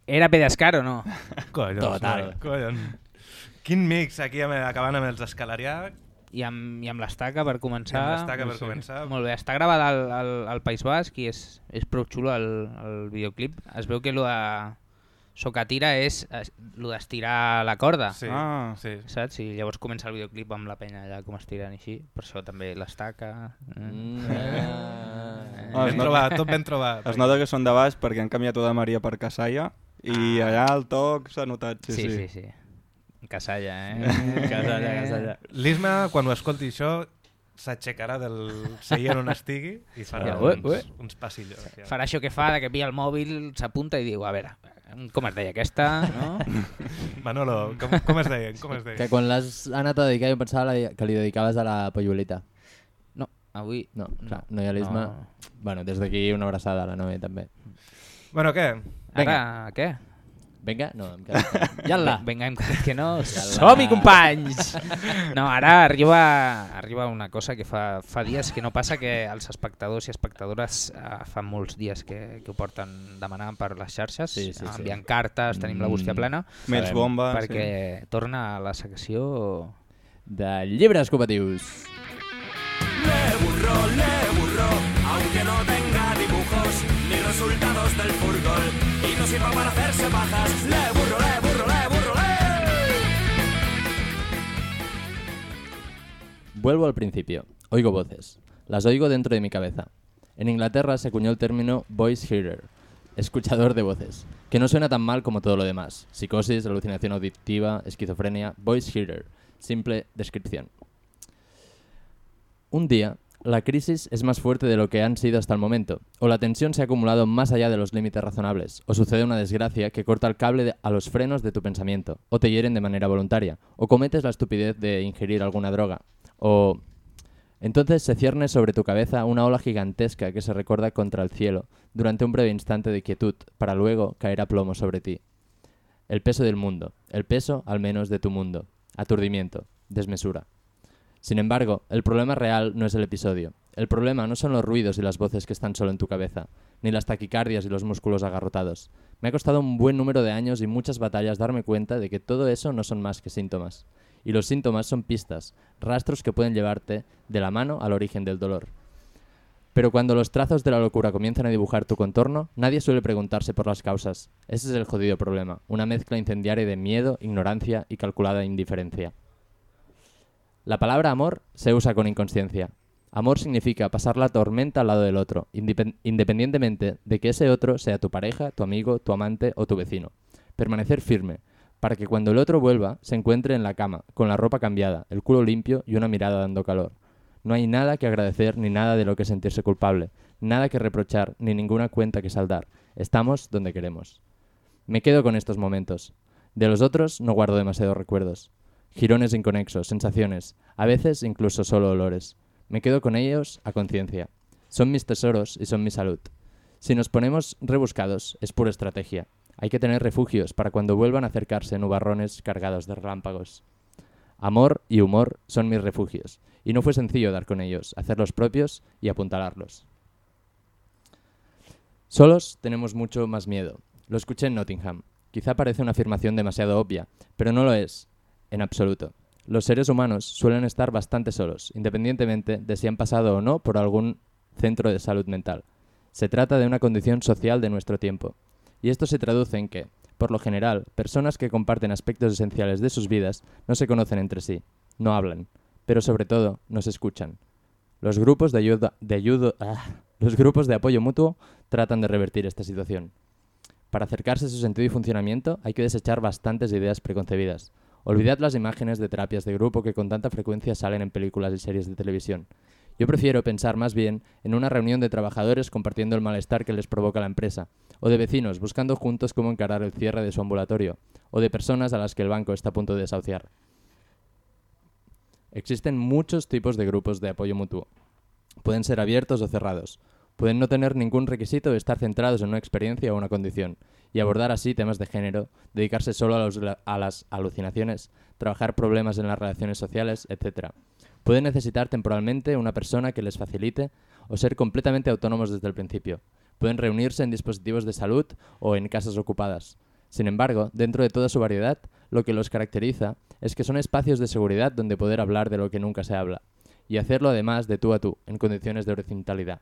Era PDSCAR o no? Collons, Total. collons. Quin mix aquí amb, acabant amb els escalarià. I amb, i amb l'estaca per començar. I amb l'estaca per començar. Molt bé, està gravat al, al, al País Basc i és, és prou xulo el, el videoclip. Es veu que lo de, Socatira és eh, lo d'estirar la corda. Sí, Ah. sí. Saps? I llavors comença el videoclip amb la penya allà com estiren així. Per això també l'estaca. Mm, Eh. Ah, es Ben trobat, tot ben trobat. Es nota que són de baix perquè han canviat de Maria per Casalla i Ah. allà el toc s'ha notat. Sí, Sí, sí. sí, sí. Casalla, eh? Casalla, casalla. L'Isma, quan ho escolti això, s'aixecarà del seient on estigui i farà Ué, uns, ué. uns passillos. Ja. Farà això que fa, de que pilla el mòbil, s'apunta i diu, a veure, com es deia aquesta, no? Manolo, com, com es deien? Com es deien? Que quan l'has anat a dedicar jo pensava la- que li dedicaves a la Pollolita. No, avui... No, clar, no hi ha l'Isma. No. Bueno, des d'aquí una abraçada a la Noé també. Bueno, què? Ara, què? Vinga, no, em quedo. Iala! Vinga, hem quedat que no. Som-hi, companys! No, ara arriba, arriba una cosa que fa, fa dies que no passa, que els espectadors i espectadores eh, fa molts dies que, que ho porten demanant per les xarxes, Sí, sí, sí. enviant cartes, tenim la bústia Mm. plena, Sabem, bomba. perquè torna a la secció... De llibres cooperatius. Le burro, le burro, aunque no tenga dibujos ni resultados del no Vuelvo al principio. Oigo voces. Las oigo dentro de mi cabeza. En Inglaterra se acuñó el término voice hearer, escuchador de voces, que no suena tan mal como todo lo demás. Psicosis, alucinación auditiva, esquizofrenia, voice hearer, simple descripción. Un día, la crisis es más fuerte de lo que han sido hasta el momento, o la tensión se ha acumulado más allá de los límites razonables, o sucede una desgracia que corta el cable a los frenos de tu pensamiento, o te hieren de manera voluntaria, o cometes la estupidez de ingerir alguna droga, o... Entonces se cierne sobre tu cabeza una ola gigantesca que se recorda contra el cielo durante un breve instante de quietud, para luego caer a plomo sobre ti. El peso del mundo, el peso al menos de tu mundo, aturdimiento, desmesura. Sin embargo, el problema real no es el episodio. El problema no son los ruidos y las voces que están solo en tu cabeza, ni las taquicardias y los músculos agarrotados. Me ha costado un buen número de años y muchas batallas darme cuenta de que todo eso no son más que síntomas. Y los síntomas son pistas, rastros que pueden llevarte de la mano al origen del dolor. Pero cuando los trazos de la locura comienzan a dibujar tu contorno, nadie suele preguntarse por las causas. Ese es el jodido problema, una mezcla incendiaria de miedo, ignorancia y calculada indiferencia. La palabra amor se usa con inconsciencia. Amor significa pasar la tormenta al lado del otro, independ- independientemente de que ese otro sea tu pareja, tu amigo, tu amante o tu vecino. Permanecer firme, para que cuando el otro vuelva se encuentre en la cama, con la ropa cambiada, el culo limpio y una mirada dando calor. No hay nada que agradecer ni nada de lo que sentirse culpable, nada que reprochar ni ninguna cuenta que saldar. Estamos donde queremos. Me quedo con estos momentos. De los otros no guardo demasiados recuerdos. Girones inconexos, sensaciones, a veces incluso solo olores. Me quedo con ellos a conciencia. Son mis tesoros y son mi salud. Si nos ponemos rebuscados, es pura estrategia. Hay que tener refugios para cuando vuelvan a acercarse nubarrones cargados de relámpagos. Amor y humor son mis refugios, y no fue sencillo dar con ellos, hacerlos propios y apuntalarlos. Solos tenemos mucho más miedo. Lo escuché en Nottingham. Quizá parece una afirmación demasiado obvia, pero no lo es, en absoluto. Los seres humanos suelen estar bastante solos, independientemente de si han pasado o no por algún centro de salud mental. Se trata de una condición social de nuestro tiempo. Y esto se traduce en que, por lo general, personas que comparten aspectos esenciales de sus vidas no se conocen entre sí, no hablan, pero sobre todo no se escuchan. Los grupos de ayuda, ah, los grupos de apoyo mutuo tratan de revertir esta situación. Para acercarse a su sentido y funcionamiento hay que desechar bastantes ideas preconcebidas. Olvidad las imágenes de terapias de grupo que con tanta frecuencia salen en películas y series de televisión. Yo prefiero pensar más bien en una reunión de trabajadores compartiendo el malestar que les provoca la empresa, o de vecinos buscando juntos cómo encarar el cierre de su ambulatorio, o de personas a las que el banco está a punto de desahuciar. Existen muchos tipos de grupos de apoyo mutuo. Pueden ser abiertos o cerrados. Pueden no tener ningún requisito de estar centrados en una experiencia o una condición, y abordar así temas de género, dedicarse solo a, las alucinaciones, trabajar problemas en las relaciones sociales, etc. Pueden necesitar temporalmente una persona que les facilite o ser completamente autónomos desde el principio. Pueden reunirse en dispositivos de salud o en casas ocupadas. Sin embargo, dentro de toda su variedad, lo que los caracteriza es que son espacios de seguridad donde poder hablar de lo que nunca se habla, y hacerlo además de tú a tú, en condiciones de horizontalidad.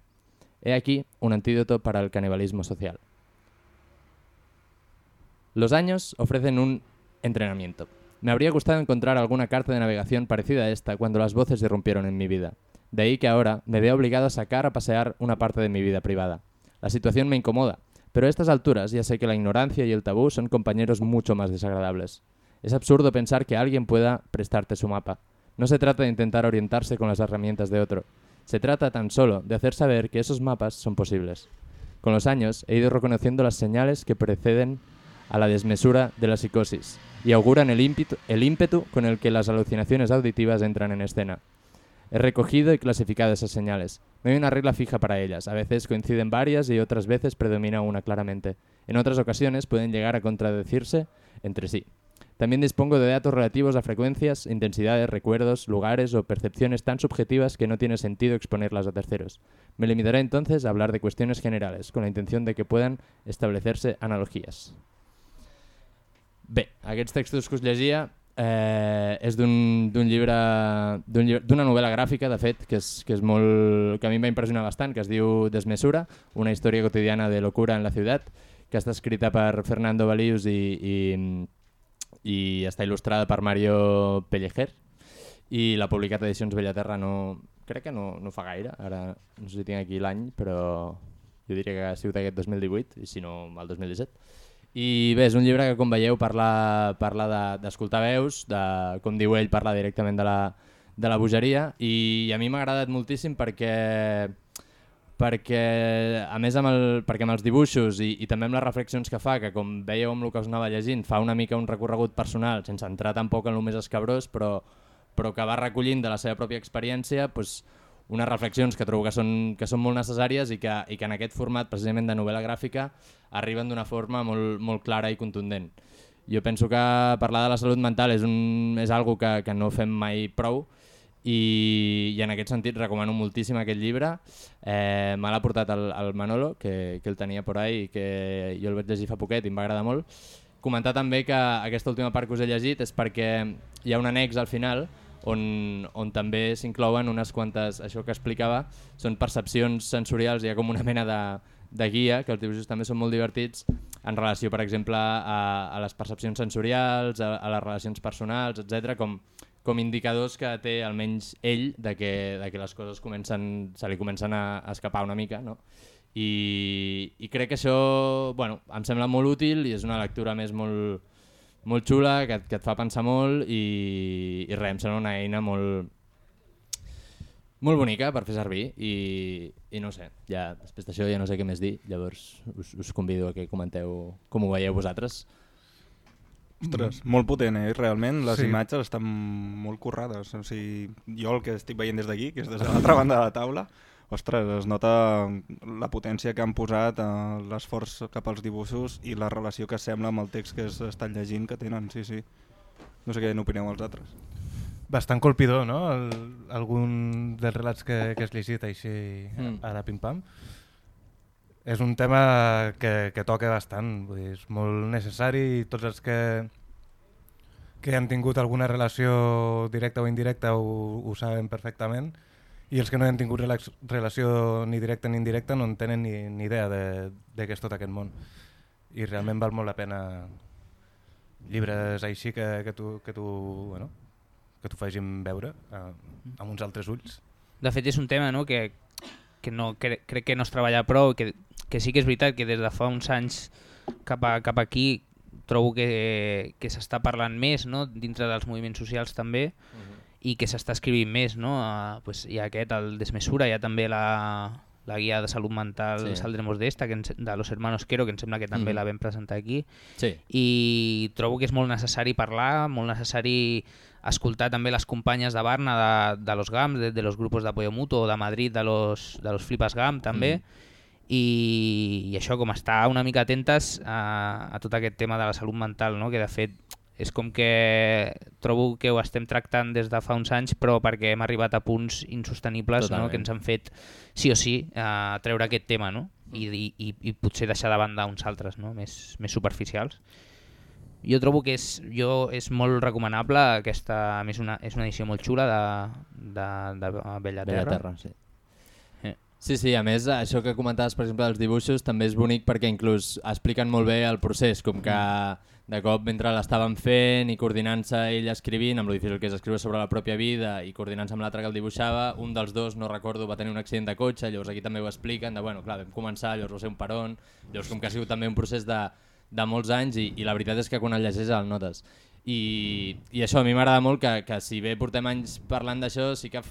He aquí un antídoto para el canibalismo social. Los años ofrecen un entrenamiento. Me habría gustado encontrar alguna carta de navegación parecida a esta cuando las voces irrumpieron en mi vida. De ahí que ahora me vea obligado a sacar a pasear una parte de mi vida privada. La situación me incomoda, pero a estas alturas ya sé que la ignorancia y el tabú son compañeros mucho más desagradables. Es absurdo pensar que alguien pueda prestarte su mapa. No se trata de intentar orientarse con las herramientas de otro. Se trata tan solo de hacer saber que esos mapas son posibles. Con los años he ido reconociendo las señales que preceden a la desmesura de la psicosis y auguran el ímpetu, con el que las alucinaciones auditivas entran en escena. He recogido y clasificado esas señales. No hay una regla fija para ellas. A veces coinciden varias y otras veces predomina una claramente. En otras ocasiones pueden llegar a contradecirse entre sí. También dispongo de datos relativos a frecuencias, intensidades, recuerdos, lugares o percepciones tan subjetivas que no tiene sentido exponerlas a terceros. Me limitaré entonces a hablar de cuestiones generales, con la intención de que puedan establecerse analogías. Bé, aquests textos que us llegia eh, és d'un llibre d'un llibre- d'una novel·la gràfica, de fet, que, és, que, és molt, que a mi em va impressionar bastant, que es diu Desmesura, una història quotidiana de locura en la ciutat, que està escrita per Fernando Balius i, i, i està il·lustrada per Mario Pellejer i l'ha publicat Edicions Bellaterra no, crec que no, no fa gaire, ara no sé si tinc aquí l'any, però jo diria que ha sigut aquest 2018 i si no el 2017. I bé, és un llibre que com veieu parla, parla de- d'escoltar de, veus, de, com diu ell, parla directament de la, de la bogeria. I a mi m'ha agradat moltíssim perquè perquè a més amb, el, perquè amb els dibuixos i, i també amb les reflexions que fa, que com veieu amb el que us anava llegint, fa una mica un recorregut personal sense entrar tampoc en el més escabrós, però, però que va recollint de la seva pròpia experiència pues, unes reflexions que trobo que són, que són molt necessàries i que, i que en aquest format precisament de novel·la gràfica arriben d'una forma molt, molt clara i contundent. Jo penso que parlar de la salut mental és, un, és algo que, que no fem mai prou i, i en aquest sentit recomano moltíssim aquest llibre. Eh, me l'ha portat el, el Manolo, que, que el tenia por ahí i que jo el vaig llegir fa poquet i em va agradar molt. Comentar també que aquesta última part que us he llegit és perquè hi ha un annex al final on, on també s'inclouen unes quantes, això que explicava, són percepcions sensorials, hi ha com una mena de, de guia, que els dibuixos també són molt divertits, en relació, per exemple, a, a les percepcions sensorials, a, a les relacions personals, etc com, com indicadors que té almenys ell de que, de que les coses comencen, se li comencen a, a escapar una mica, no? I, i crec que això bueno, em sembla molt útil i és una lectura més molt, molt xula, que, et- que et fa pensar molt i, i res, em sembla una eina molt, molt bonica per fer servir i, i no sé, ja, després d'això ja no sé què més dir, llavors us, us convido a que comenteu com ho veieu vosaltres. Ostres, molt potent, eh? Realment, les sí. imatges estan molt currades. O sigui, jo el que estic veient des d'aquí, que és des de l'altra banda de la taula, ostres, es nota la potència que han posat, eh, l'esforç cap als dibuixos i la relació que sembla amb el text que es- estan llegint que tenen, sí, sí. No sé què n'opineu els altres. Bastant colpidor, no? El, algun dels relats que, que has llegit així Mm. mm. a la pim-pam. És un tema que, que toca bastant, vull dir, és molt necessari i tots els que, que han tingut alguna relació directa o indirecta ho, ho saben perfectament i els que no han tingut relació ni directa ni indirecta no en tenen ni, ni idea de, de què és tot aquest món. I realment val molt la pena llibres així que, que tu, que tu, bueno, que t'ho facin veure eh, amb uns altres ulls. De fet, és un tema no, que, que no, cre crec que no es treballa prou, que, que sí que és veritat que des de fa uns anys cap, a, cap aquí trobo que, que s'està parlant més no, dintre dels moviments socials també i que s'està escrivint més. No? Uh, pues hi ha aquest, el Desmesura, hi ha també la, la guia de salut mental Sí. Saldremos de esta, que ens, de los hermanos Quero, que em sembla que també Mhm. la vam presentar aquí. Sí. I trobo que és molt necessari parlar, molt necessari escoltar també les companyes de Barna de, de los GAM, de, de los grupos de apoyo mutuo, de Madrid de los, de los Flipas GAM també, Mhm. i, i això com estar una mica atentes a, a tot aquest tema de la salut mental, no? que de fet és com que trobo que ho estem tractant des de fa uns anys però perquè hem arribat a punts insostenibles no? Que ens han fet sí o sí a treure aquest tema no? I, i, i, i potser deixar de banda uns altres no? més, més superficials jo trobo que és, jo, és molt recomanable aquesta, a més una, és una edició molt xula de, de, de Bellaterra. Bellaterra, sí. Eh. Sí, sí, a més, això que comentaves, per exemple, dels dibuixos, també és bonic perquè inclús expliquen molt bé el procés, com que de cop, mentre l'estaven fent i coordinant-se ell escrivint, amb lo difícil que és escriure sobre la pròpia vida i coordinant-se amb l'altre que el dibuixava, un dels dos, no recordo, va tenir un accident de cotxe, llavors aquí també ho expliquen, de, bueno, clar, vam començar, llavors va ser un peron, llavors com que ha sigut també un procés de, de molts anys i, i la veritat és que quan el llegeix el notes. I, i això a mi m'agrada molt que, que si bé portem anys parlant d'això, sí que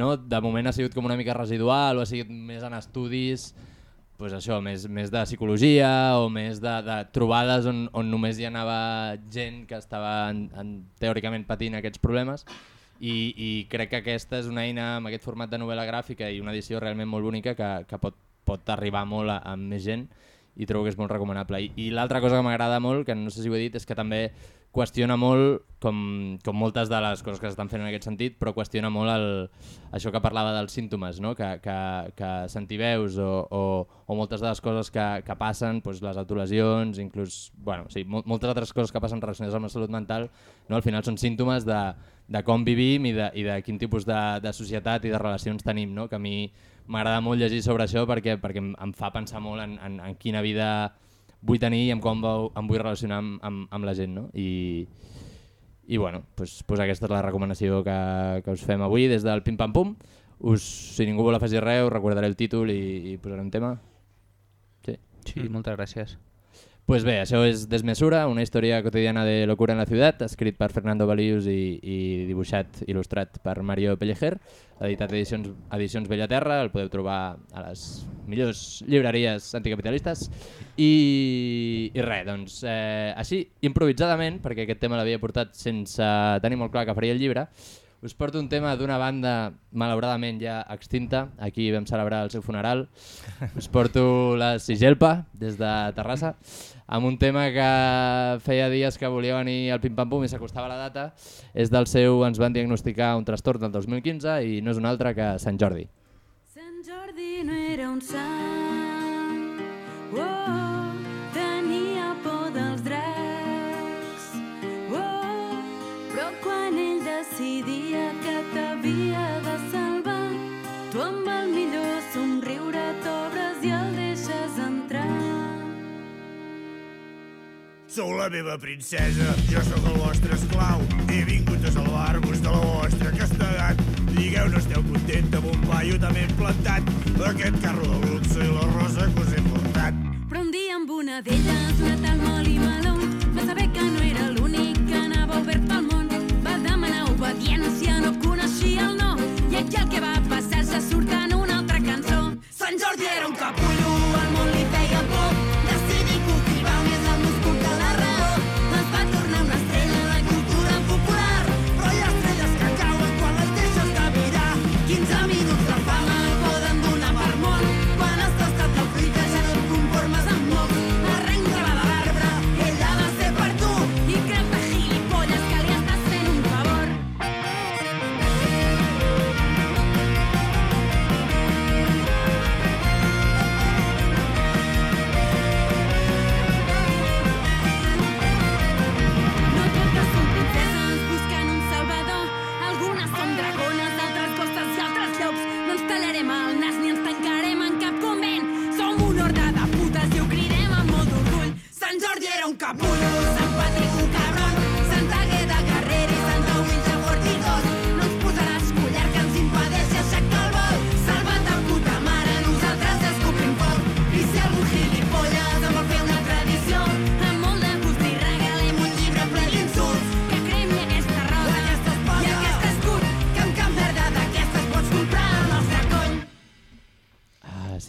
no? de moment ha sigut com una mica residual o ha sigut més en estudis pues això, més, més de psicologia o més de, de trobades on, on només hi anava gent que estava en, en, teòricament patint aquests problemes i, i crec que aquesta és una eina amb aquest format de novel·la gràfica i una edició realment molt bonica que, que pot, pot arribar molt a, a més gent i trobo que és molt recomanable. I, i l'altra cosa que m'agrada molt, que no sé si ho he dit, és que també qüestiona molt, com, com moltes de les coses que s'estan fent en aquest sentit, però qüestiona molt el, això que parlava dels símptomes, no? que, que, que sentir veus o, o, o moltes de les coses que, que passen, doncs les autolesions, inclús bueno, sí, mol, moltes altres coses que passen relacionades amb la salut mental, no? al final són símptomes de, de com vivim i de, i de quin tipus de, de societat i de relacions tenim, no? que a mi m'agrada molt llegir sobre això perquè, perquè em, em fa pensar molt en, en, en quina vida vull tenir i amb com em vull relacionar amb, amb, amb la gent. No? I, i bueno, pues, pues aquesta és la recomanació que, que us fem avui des del Pim Pam Pum. Us, si ningú vol afegir res, us recordaré el títol i, i posarem tema. Sí, Sí, moltes gràcies. Pues bé, això és Desmesura, una història quotidiana de locura en la ciutat, escrit per Fernando Balius i, i dibuixat, il·lustrat per Mario Pellejer, editat Edicions, Edicions Bellaterra, el podeu trobar a les millors llibreries anticapitalistes. I, i res, doncs, eh, així, improvisadament, perquè aquest tema l'havia portat sense tenir molt clar que faria el llibre, us porto un tema d'una banda malauradament ja extinta, aquí vam celebrar el seu funeral. Us porto la Sigelpa, des de Terrassa, amb un tema que feia dies que volia venir al Pim Pam Pum i s'acostava la data. És del seu, ens van diagnosticar un trastorn del 2015 i no és un altre que Sant Jordi. Sant Jordi no era un sant, oh, tenia por dels dracs, oh, però quan ell decidia que t'havia Sou la meva princesa, jo sóc el vostre esclau. He vingut a salvar-vos de la vostra castedat. Digueu, no esteu content amb un paio també plantat. Aquest carro de luxe i la rosa que us he portat. Però un dia amb una d'elles, una tal Molly Malone, va saber que no era l'únic que anava obert pel món. Va demanar obediència, no coneixia el no. I aquí el que va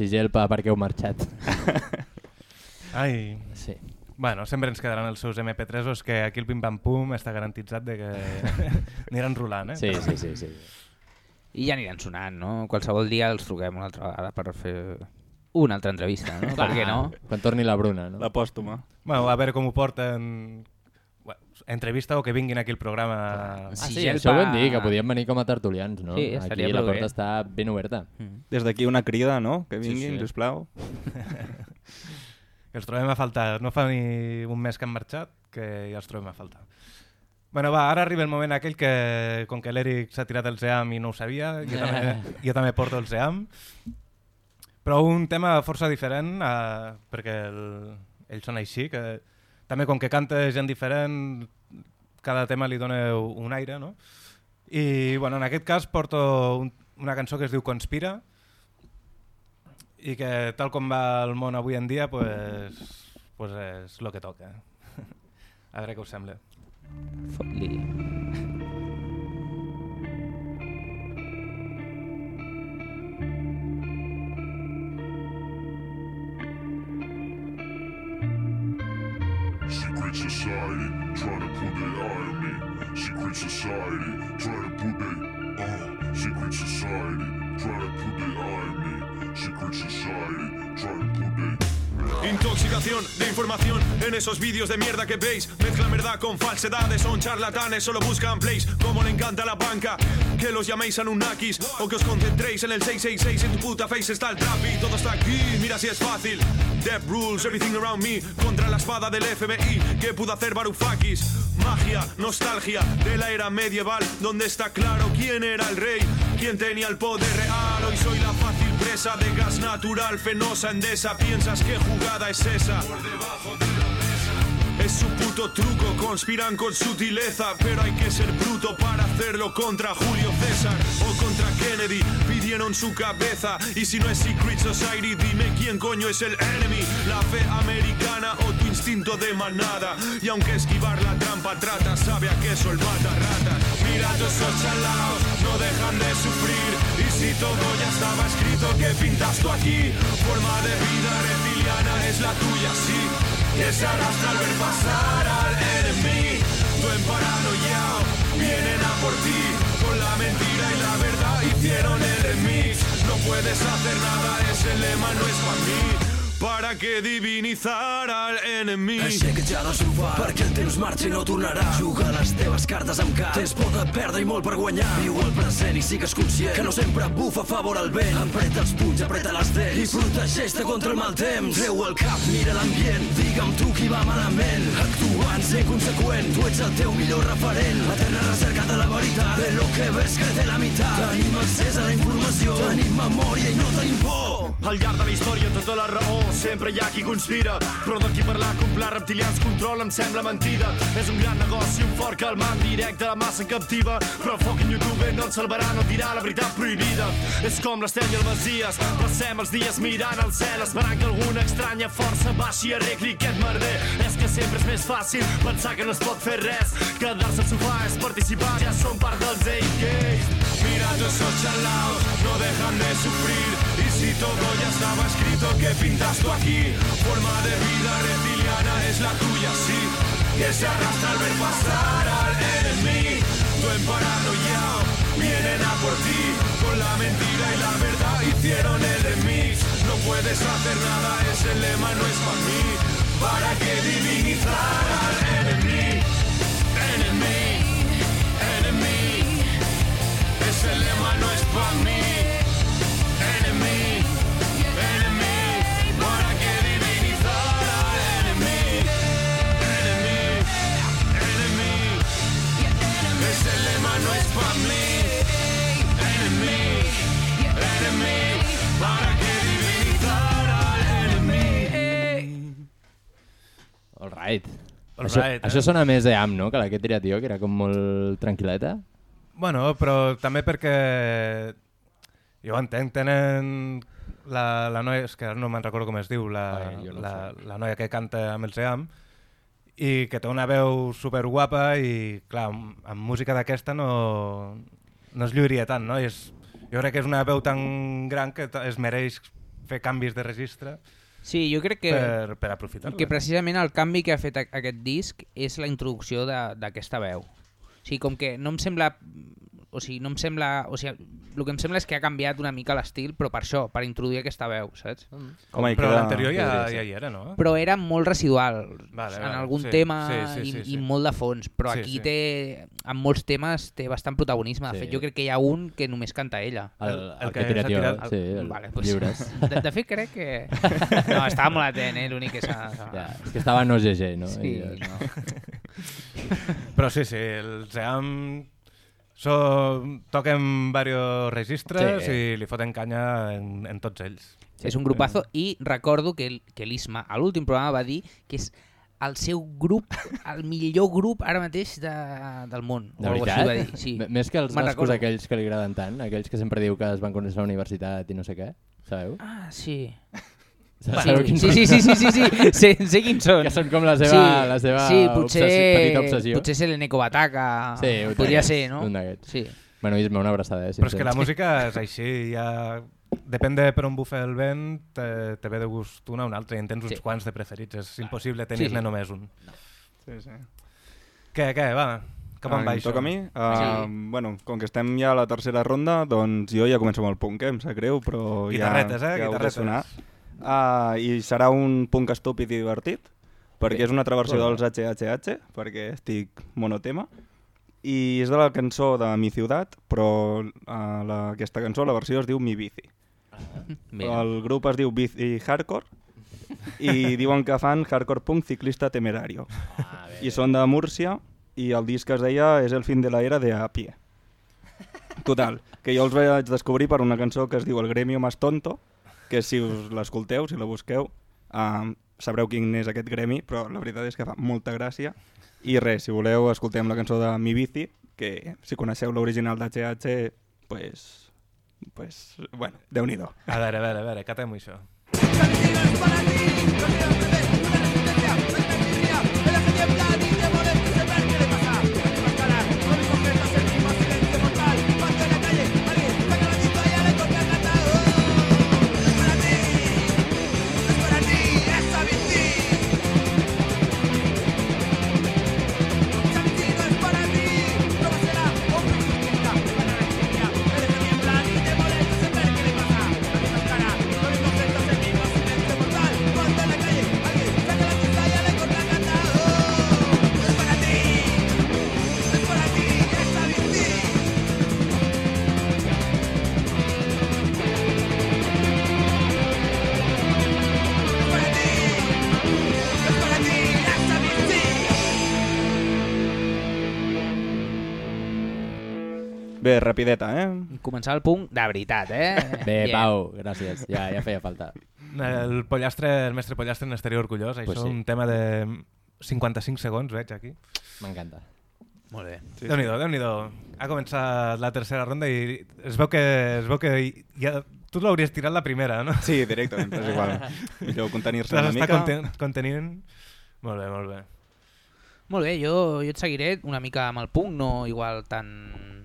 Ah, Sigelpa, per què heu marxat? Ai. Sí. Bueno, sempre ens quedaran els seus MP3os que aquí el Pim Pam Pum està garantitzat de que aniran rolant, eh? Sí, sí, sí, sí. I ja aniran sonant, no? Qualsevol dia els truquem una altra vegada per fer una altra entrevista, no? per què no? Quan torni la Bruna, no? La pòstuma. Bueno, a veure com ho porten... Entrevista o que vinguin aquí al programa... Ah, sí, això ho vam dir, que podien venir com a tertulians, no? Sí, Aquí la porta bé. està ben oberta. Des d'aquí una crida, no? Que Sí, vinguin, sí. sisplau. que els trobem a faltar. No fa ni un mes que han marxat que ja els trobem a faltar. Bueno, va, ara arriba el moment aquell que, com que l'Eric s'ha tirat el Zeam i no ho sabia, jo també, jo també porto el Zeam. Però un tema força diferent, eh, perquè el, ells són així, que també com que canta gent diferent, cada tema li dona un aire, no? I bueno, en aquest cas porto un, una cançó que es diu Conspira i que tal com va el món avui en dia pues, pues és el que toca. A veure què us sembla. Fot-li. Secret society trying to put their eye on me. Secret society trying to put their uh. Secret society trying to put their eye on me. Secret society trying to put their Intoxicación de información en esos vídeos de mierda que veis. Mezclan verdad con falsedades, son charlatanes, solo buscan plays. Como le encanta la banca, que los llaméis anunnakis o que os concentréis en el 666. En tu puta face está el trap y todo está aquí. Mira si es fácil. Death rules, everything around me. Contra la espada del FBI, que pudo hacer Varoufakis. Magia, nostalgia de la era medieval, donde está claro quién era el rey, quién tenía el poder real. Hoy soy la fácil de gas natural, fenosa, endesa. Piensas qué jugada es esa. Es su puto truco, conspiran con sutileza, pero hay que ser bruto para hacerlo contra Julio César o contra Kennedy. Pidieron su cabeza y si no es Secret Society, dime quién coño es el enemy. La fe americana o tu instinto de manada. Y aunque esquivar la trampa trata, sabe a queso el mata ratas. Mira todos esos chalaos, no dejan de sufrir. Y si todo ya estaba escrito, ¿qué pintas tú aquí? Forma de vida reptiliana es la tuya, sí que se arrastra al ver pasar al enemigo. Tú en paranoia vienen a por ti con la mentira y la verdad hicieron el remix. No puedes hacer nada, ese lema no es para mí. Para que divinizar al enemigo. Aixeca't ja del sofà, perquè el temps marxa i no tornarà. Juga les teves cartes amb cap. Tens por de perdre i molt per guanyar. Viu el present i sigues conscient que no sempre bufa a favor el vent. Apreta els punys, apreta les dents i protegeix-te contra el mal temps. Treu el cap, mira l'ambient, digue'm tu qui va malament. Actuant, ser conseqüent, tu ets el teu millor referent. Eterna recerca de la veritat, de lo que ves crece la meitat. Tenim accés a la informació, tenim memòria i no tenim por. Al llarg de la història tota la raó sempre hi ha qui conspira però d'aquí parlar com pla reptilians controla em sembla mentida. És un gran negoci, un fort calmant directe la massa captiva. Però en YouTube no ens salvarà no dirà la veritat prohibida. És com l'Estel i el Masies passem els dies mirant al cel esperant que alguna estranya força baixi i arregli aquest merder. És que sempre és més fàcil pensar que no es pot fer res. Quedar-se al sofà és participar ja som part dels AKs Mira todos esos chalaos, no dejan de sufrir. Y si todo ya estaba escrito, ¿qué pintas tú aquí? Forma de vida reptiliana es la tuya, sí. Que se arrastra al ver pasar al enemigo. Tú en paranoia vienen a por ti. Con la mentira y la verdad hicieron el remix. No puedes hacer nada, ese lema no es para mí. ¿Para que divinizar al enemigo? Enemy, enemy. Ese lema no es pa' mí. All right. All això, right, eh? això sona més de Am, no?, que la que he triat jo, que era com molt tranquil·leta. Bueno, però també perquè jo ho entenc, tenen la, la noia, és que ara no me'n recordo com es diu, la, Ai, no la, la noia que canta amb el Seam, i que té una veu superguapa i, clar, amb, amb música d'aquesta no, no es lluiria tant, no? I és, jo crec que és una veu tan gran que es mereix fer canvis de registre Sí, jo crec que, per, per aprofitar-la. que precisament el canvi que ha fet aquest disc és la introducció de- d'aquesta veu. O sigui, com que no em sembla... O sigui, no em sembla... O sigui, el que em sembla és que ha canviat una mica l'estil, però per això, per introduir aquesta veu, saps? Mm. Home, i Però queda- l'anterior ja, ja hi era, no? Però era molt residual Vale, en vale, algun sí, tema sí, sí, i, sí, sí. i molt de fons, però Sí, aquí sí. té, en molts temes té bastant protagonisme. De Sí. fet, jo crec que hi ha un que només canta ella. El, el, el que he tirat jo, sí, el Vale, pues, llibres. De, de fet, crec que... No, estava molt atent, eh? L'únic que s'ha... Ja, és que estava no GG, no? Sí, I, no. Però sí, sí, el Seam So, toquen varios registres Sí. i li foten canya en, en tots ells. És un grupazo i recordo que, el- que l'Isma a l'últim programa va dir que és el seu grup, el millor grup ara mateix de, del món. De veritat? així va dir. Sí. M- Més que els nascos recordo. aquells que li agraden tant, aquells que sempre diu que es van conèixer a la universitat i no sé què, sabeu? Ah, sí. Sí, sí, sí, sí, sí, sí, sí. Sé, sé quins són. Que són com la seva- la seva sí, potser, obsessió- petita obsessió. Potser ser l'Eneco Bataca. Sí, podria ser, no? Un d'aquests. Sí. Bueno, Isma, una abraçada, eh? si Però és que la música és així, ja... Depèn de per on bufa el vent, te, te ve de gust una o una altra i en tens uns Sí. quants de preferits. És impossible tenir-ne Sí. només un. Sí, sí. Què, què, va? Cap em això? toca a mi? Uh, Bueno, com que estem ja a la tercera ronda, doncs jo ja començo amb el punk, eh? em sap greu, però Guitarretes, ja, eh? ja Guitarretes. sonar. Uh, I serà un punk estúpid i divertit, perquè Bé. és una altra versió Molt dels HHH, perquè estic monotema, i és de la cançó de Mi Ciutat, però uh, la, aquesta cançó, la versió es diu Mi Bici. Mira. El grup es diu Bici Hardcore, i diuen que fan hardcore punk ciclista temerario. I són de Múrcia, i el disc es deia És el fin de la era de a pie. Total, que jo els vaig descobrir per una cançó que es diu El gremio más tonto, que si us l'escolteu, si la busqueu, uh, sabreu quin és aquest gremi, però la veritat és que fa molta gràcia. I res, si voleu, escoltem la cançó de Mi Bici, que si coneixeu l'original d'HH, pues, pues, bueno, déu-n'hi-do. A veure, a veure, a veure, catem això. Bé, rapideta, eh? Començar el punt de veritat, eh? Bé, Yeah. Pau, gràcies. Ja, ja feia falta. El pollastre, el mestre pollastre n'estaria orgullós. Pues Això sí. és un tema de 55 segons, veig aquí. M'encanta. Molt bé. Sí, Déu-n'hi-do, déu nhi déu Ha començat la tercera ronda i es veu que, es veu que ja, tu l'hauries tirat la primera, no? Sí, directament, és igual. Millor contenir-se una mica. conten contenint. Molt bé, molt bé. Molt bé, jo, jo et seguiré una mica amb el punt, no igual tan,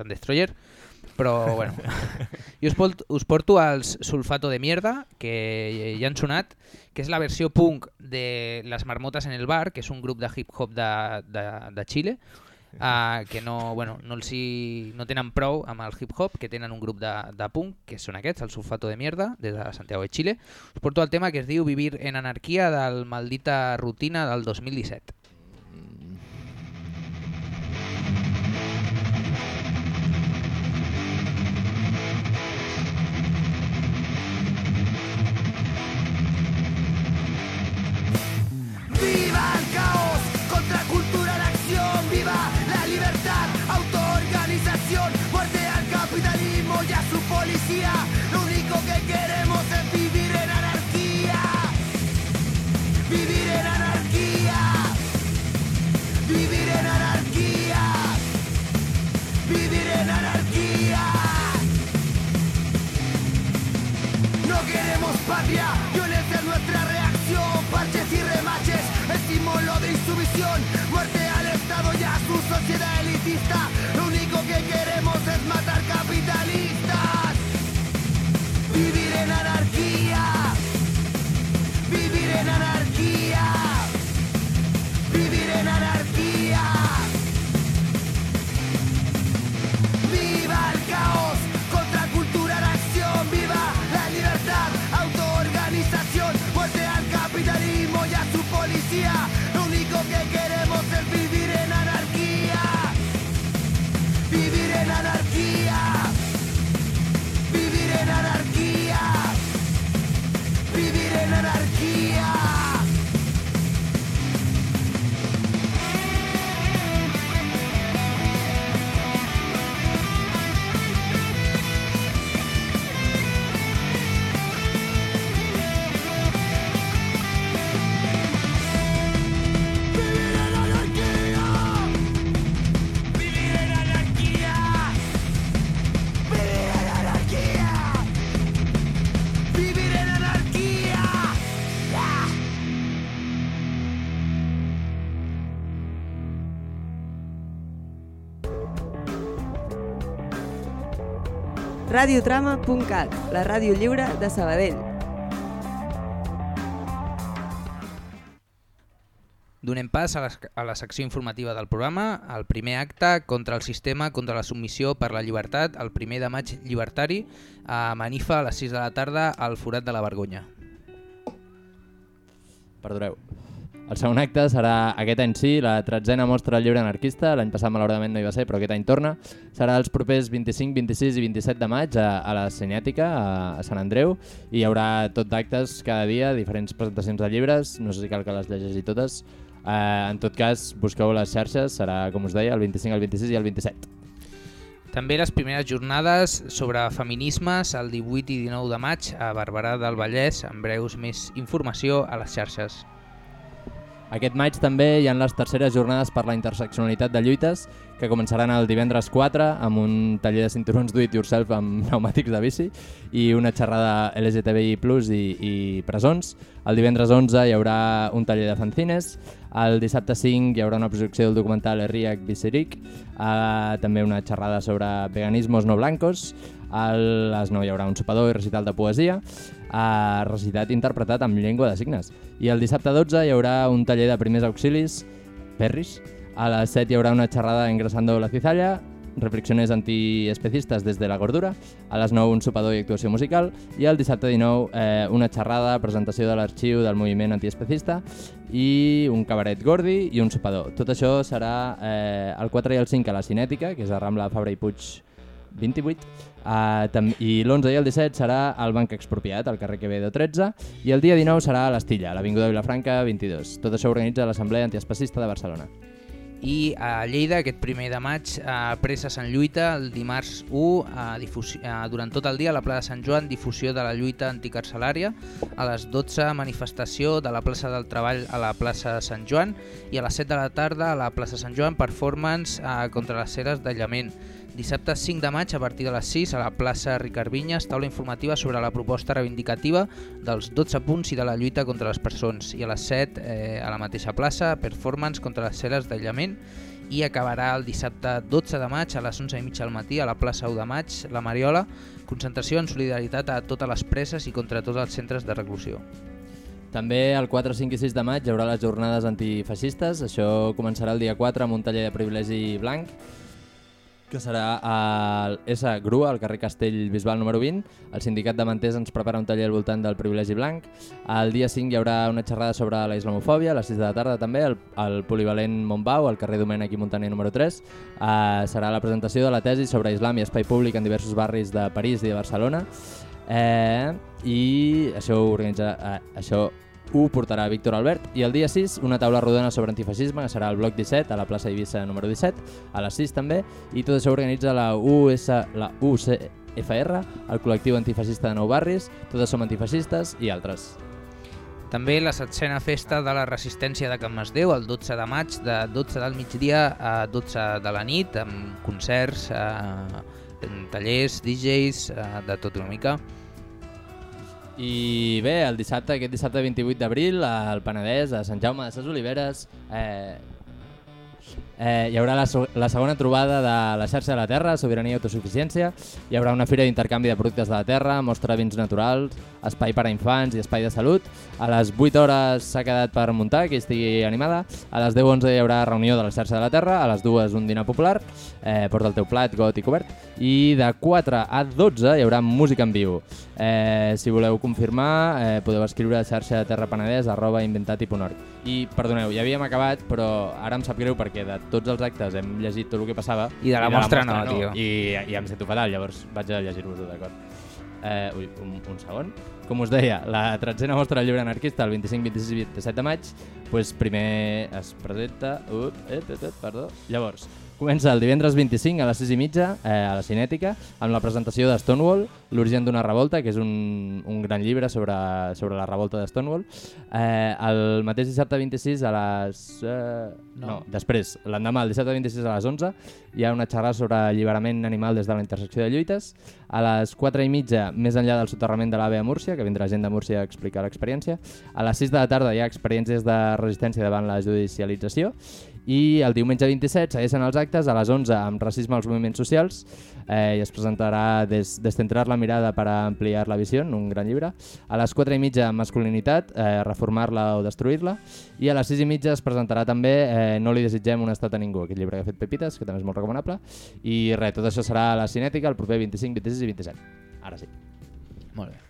tan destroyer, però bueno. jo us, us porto els Sulfato de Mierda, que ja han sonat, que és la versió punk de Les Marmotas en el Bar, que és un grup de hip-hop de, de, de Xile, uh, que no, bueno, no, els hi, no tenen prou amb el hip-hop, que tenen un grup de, de punk, que són aquests, el Sulfato de Mierda, des de Santiago de Chile. Us porto el tema que es diu Vivir en anarquia del Maldita Rutina del 2017. Policía. Lo único que queremos es vivir en anarquía. Vivir en anarquía. Vivir en anarquía. Vivir en anarquía. No queremos patria, violencia es nuestra reacción, parches y remaches, estímulo de insumisión, muerte al Estado y a su sociedad elitista. radiotrama.cat, la ràdio lliure de Sabadell. Donem pas a la, a la secció informativa del programa, el primer acte contra el sistema, contra la submissió per la llibertat, el primer de maig llibertari, a Manifa a les 6 de la tarda al Forat de la Vergonya. Perdoneu. El segon acte serà aquest any sí, la tretzena mostra del llibre anarquista, l'any passat malauradament no hi va ser, però aquest any torna. Serà els propers 25, 26 i 27 de maig a, a la Cinètica, a, a Sant Andreu, i hi haurà tot d'actes cada dia, diferents presentacions de llibres, no sé si cal que les llegeixi totes. Eh, en tot cas, busqueu les xarxes, serà, com us deia, el 25, el 26 i el 27. També les primeres jornades sobre feminismes el 18 i 19 de maig a Barberà del Vallès, amb breus més informació a les xarxes. Aquest maig també hi ha les terceres jornades per la interseccionalitat de lluites que començaran el divendres 4 amb un taller de cinturons do it yourself amb pneumàtics de bici i una xerrada LGTBI+, i, i presons. El divendres 11 hi haurà un taller de fanzines, el dissabte 5 hi haurà una projecció del documental Erriac Viseric, eh, també una xerrada sobre veganismos no blancos, a les 9 hi haurà un sopador i recital de poesia, a recitat interpretat amb llengua de signes. I el dissabte 12 hi haurà un taller de primers auxilis, perris, a les 7 hi haurà una xerrada Engrasando la cizalla, reflexiones antiespecistes des de la gordura, a les 9 un sopador i actuació musical, i el dissabte 19 eh, una xerrada, presentació de l'arxiu del moviment antiespecista i un cabaret gordi i un sopador. Tot això serà eh, el 4 i el 5 a la Cinètica, que és a Rambla Fabra i Puig 28, uh, i l'11 i el 17 serà al Banc Expropiat, al carrer Quevedo 13, i el dia 19 serà a l'Estilla, a l'Avinguda Vilafranca 22. Tot això organitza l'Assemblea Antiespecista de Barcelona. I a Lleida, aquest primer de maig, a Pressa Sant Lluita, el dimarts 1, a difusió, a, durant tot el dia a la plaça de Sant Joan, difusió de la lluita anticarcelària, a les 12 manifestació de la plaça del Treball a la plaça de Sant Joan i a les 7 de la tarda a la plaça de Sant Joan performance a, contra les ceres d'aïllament. Dissabte 5 de maig, a partir de les 6, a la plaça Ricard Vinyes, taula informativa sobre la proposta reivindicativa dels 12 punts i de la lluita contra les persones. I a les 7, eh, a la mateixa plaça, performance contra les ceres d'aïllament i acabarà el dissabte 12 de maig a les 11 i mitja del matí a la plaça 1 de maig, la Mariola, concentració en solidaritat a totes les preses i contra tots els centres de reclusió. També el 4, 5 i 6 de maig hi haurà les jornades antifeixistes. Això començarà el dia 4 amb un taller de privilegi blanc que serà al S Grua, al carrer Castell Bisbal número 20. El sindicat de Manters ens prepara un taller al voltant del privilegi blanc. El dia 5 hi haurà una xerrada sobre la islamofòbia, a les 6 de la tarda també, al, al polivalent Montbau, al carrer Domènec i Montaner número 3. Uh, serà la presentació de la tesi sobre islam i espai públic en diversos barris de París i de Barcelona. Eh, I això ho organitza... Uh, això ho portarà Víctor Albert i el dia 6 una taula rodona sobre antifeixisme que serà al bloc 17 a la plaça Eivissa número 17 a les 6 també i tot això organitza la, US, la UCFR, el col·lectiu antifeixista de Nou Barris, totes som antifeixistes i altres. També la setzena festa de la resistència de Can Masdeu, el 12 de maig, de 12 del migdia a 12 de la nit, amb concerts, eh, tallers, DJs, eh, de tot una mica. I bé, el dissabte, aquest dissabte 28 d'abril, al Penedès, a Sant Jaume de ses Oliveres, eh, eh, hi haurà la, la segona trobada de la xarxa de la terra, sobirania i autosuficiència. Hi haurà una fira d'intercanvi de productes de la terra, mostra vins naturals, espai per a infants i espai de salut. A les 8 hores s'ha quedat per muntar, que estigui animada. A les 10-11 hi haurà reunió de la xarxa de la terra. A les 2 un dinar popular, eh, porta el teu plat, got i cobert. I de 4 a 12 hi haurà música en viu. Eh, si voleu confirmar, eh, podeu escriure a xarxa de terra penedès arroba inventati.org. I, perdoneu, ja havíem acabat, però ara em sap greu perquè de tots els actes hem llegit tot el que passava. I de la mostra no, tio. I, i em sento fatal, llavors vaig a llegir-vos-ho, d'acord? Eh, ui, un, un segon. Com us deia, la tretzena mostra del llibre anarquista, el 25, 26 i 27 de maig, pues primer es presenta... Up, et, et, et, perdó. Llavors, comença el divendres 25 a les 6 i mitja eh, a la Cinètica amb la presentació de Stonewall, l'origen d'una revolta, que és un, un gran llibre sobre, sobre la revolta de Stonewall. Eh, el mateix dissabte 26 a les... Eh, no. no, després, l'endemà, el dissabte 26 a les 11, hi ha una xerrada sobre alliberament animal des de la intersecció de lluites. A les 4 i mitja, més enllà del soterrament de l'AVE a Múrcia, que vindrà gent de Múrcia a explicar l'experiència. A les 6 de la tarda hi ha experiències de resistència davant la judicialització I el diumenge 27 segueixen els actes a les 11 amb racisme als moviments socials eh, i es presentarà des, Descentrar la mirada per a ampliar la visió, un gran llibre. A les 4 i mitja masculinitat, eh, reformar-la o destruir-la. I a les 6 i mitja es presentarà també eh, No li desitgem un estat a ningú, aquest llibre que ha fet Pepites, que també és molt recomanable. I res, tot això serà a la Cinètica el proper 25, 26 i 27. Ara sí. Molt bé.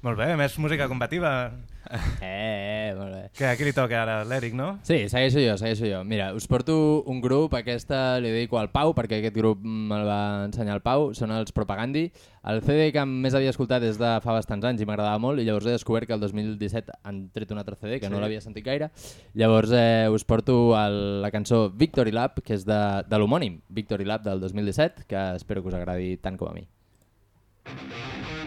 Molt bé, més música combativa. Eh, eh, molt bé. Que aquí li toca ara l'Eric, no? Sí, segueixo jo, segueixo jo. Mira, us porto un grup, aquesta li dedico al Pau, perquè aquest grup me'l va ensenyar el Pau, són els Propagandi. El CD que més havia escoltat és de fa bastants anys i m'agradava molt, i llavors he descobert que el 2017 han tret un altre CD, que Sí. no l'havia sentit gaire. Llavors eh, us porto el, la cançó Victory Lap, que és de, de l'homònim, Victory Lap del 2017, que espero que us agradi tant com a mi. When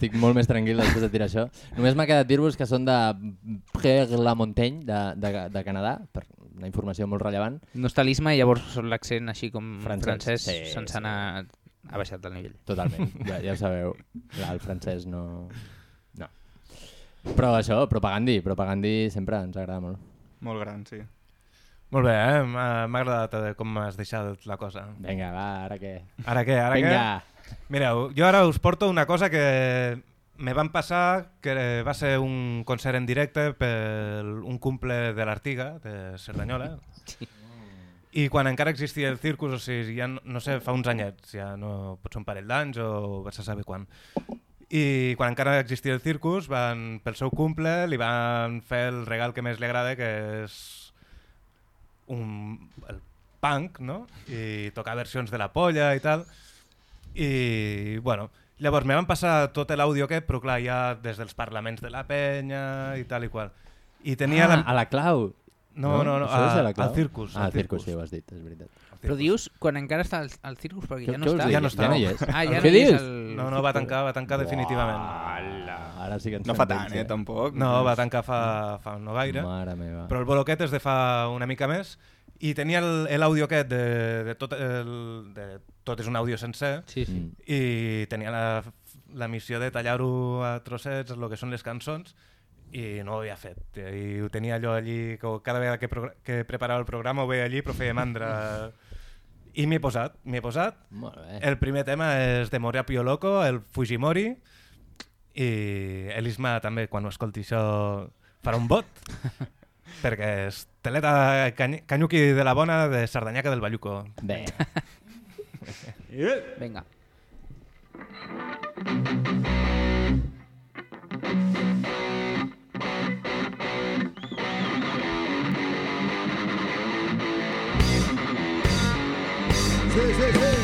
estic molt més tranquil després de tirar això. Només m'ha quedat dir-vos que són de Pré-la-Montagne, de, de, de Canadà, per una informació molt rellevant. Nostalisme i llavors l'accent així com Francès, francès, sí, se'ns sí. ha anat- ha baixat el nivell. Totalment, ja, ja ho sabeu. Clar, el francès no... No. Però això, propagandi, propagandi sempre ens agrada molt. Molt gran, sí. Molt bé, eh? M'ha m'ha agradat eh, com has deixat la cosa. Vinga, va, ara què? Ara què? Ara Vinga. què? Mireu, jo ara us porto una cosa que me van passar, que va ser un concert en directe per un cumple de l'Artiga, de Cerdanyola. I quan encara existia el circus, o sigui, ja no, no sé, fa uns anyets, ja no pot ser un parell d'anys o vas a saber quan. I quan encara existia el circus, van, pel seu cumple, li van fer el regal que més li agrada, que és un, el punk, no? I tocar versions de la polla i tal. I, bueno, llavors me van passar tot l'àudio aquest, però clar, ja des dels parlaments de la penya i tal i qual. I tenia ah, la... a la clau. No, no, no, és a- a la clau? al circus, Ah, al circus, sí, ho has dit, és veritat. Però dius quan encara està al, al circus, perquè Què- ja no està. Ja no està. Ja no hi és. Ah, ja Què no hi és dius? el... No, no, va tancar, va tancar definitivament. Ara sí que ens No fa tant, eh, tampoc. No, va tancar fa, fa no gaire. Mare meva. Però el boloquet és de fa una mica més i tenia el- l'àudio aquest de, de tot el, de tot és un àudio sencer Sí, sí. I tenia la, la missió de tallar-ho a trossets, el que són les cançons i no ho havia fet. I ho tenia allò allí, que cada vegada que, que preparava el programa ho veia allí, però feia mandra. I m'hi he posat, m'hi he posat. Molt bé. El primer tema és de Moria Pio Loco, el Fujimori, i Elisma també, quan ho escolti això, farà un vot, perquè és teleta cany canyuqui de la bona de Sardanyaca del Balluco. Bé. Vinga. Sí, sí, sí.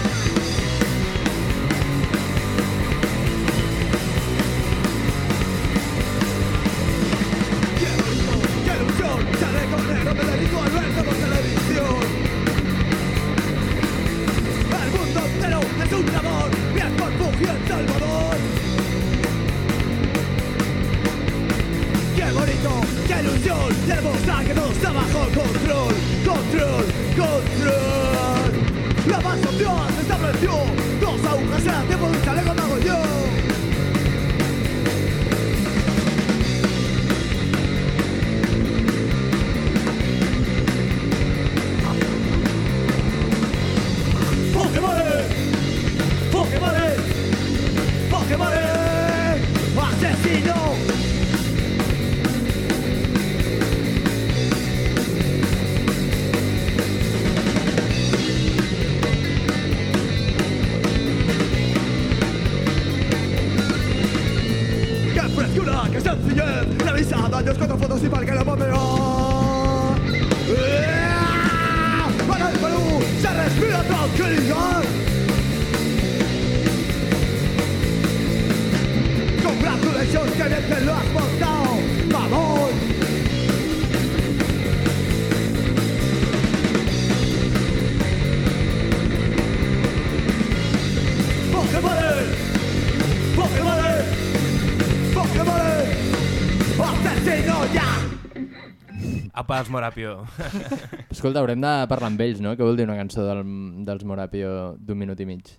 Apa, els Morapio. Escolta, haurem de parlar amb ells, no? Què vol dir una cançó del, dels Morapio d'un minut i mig?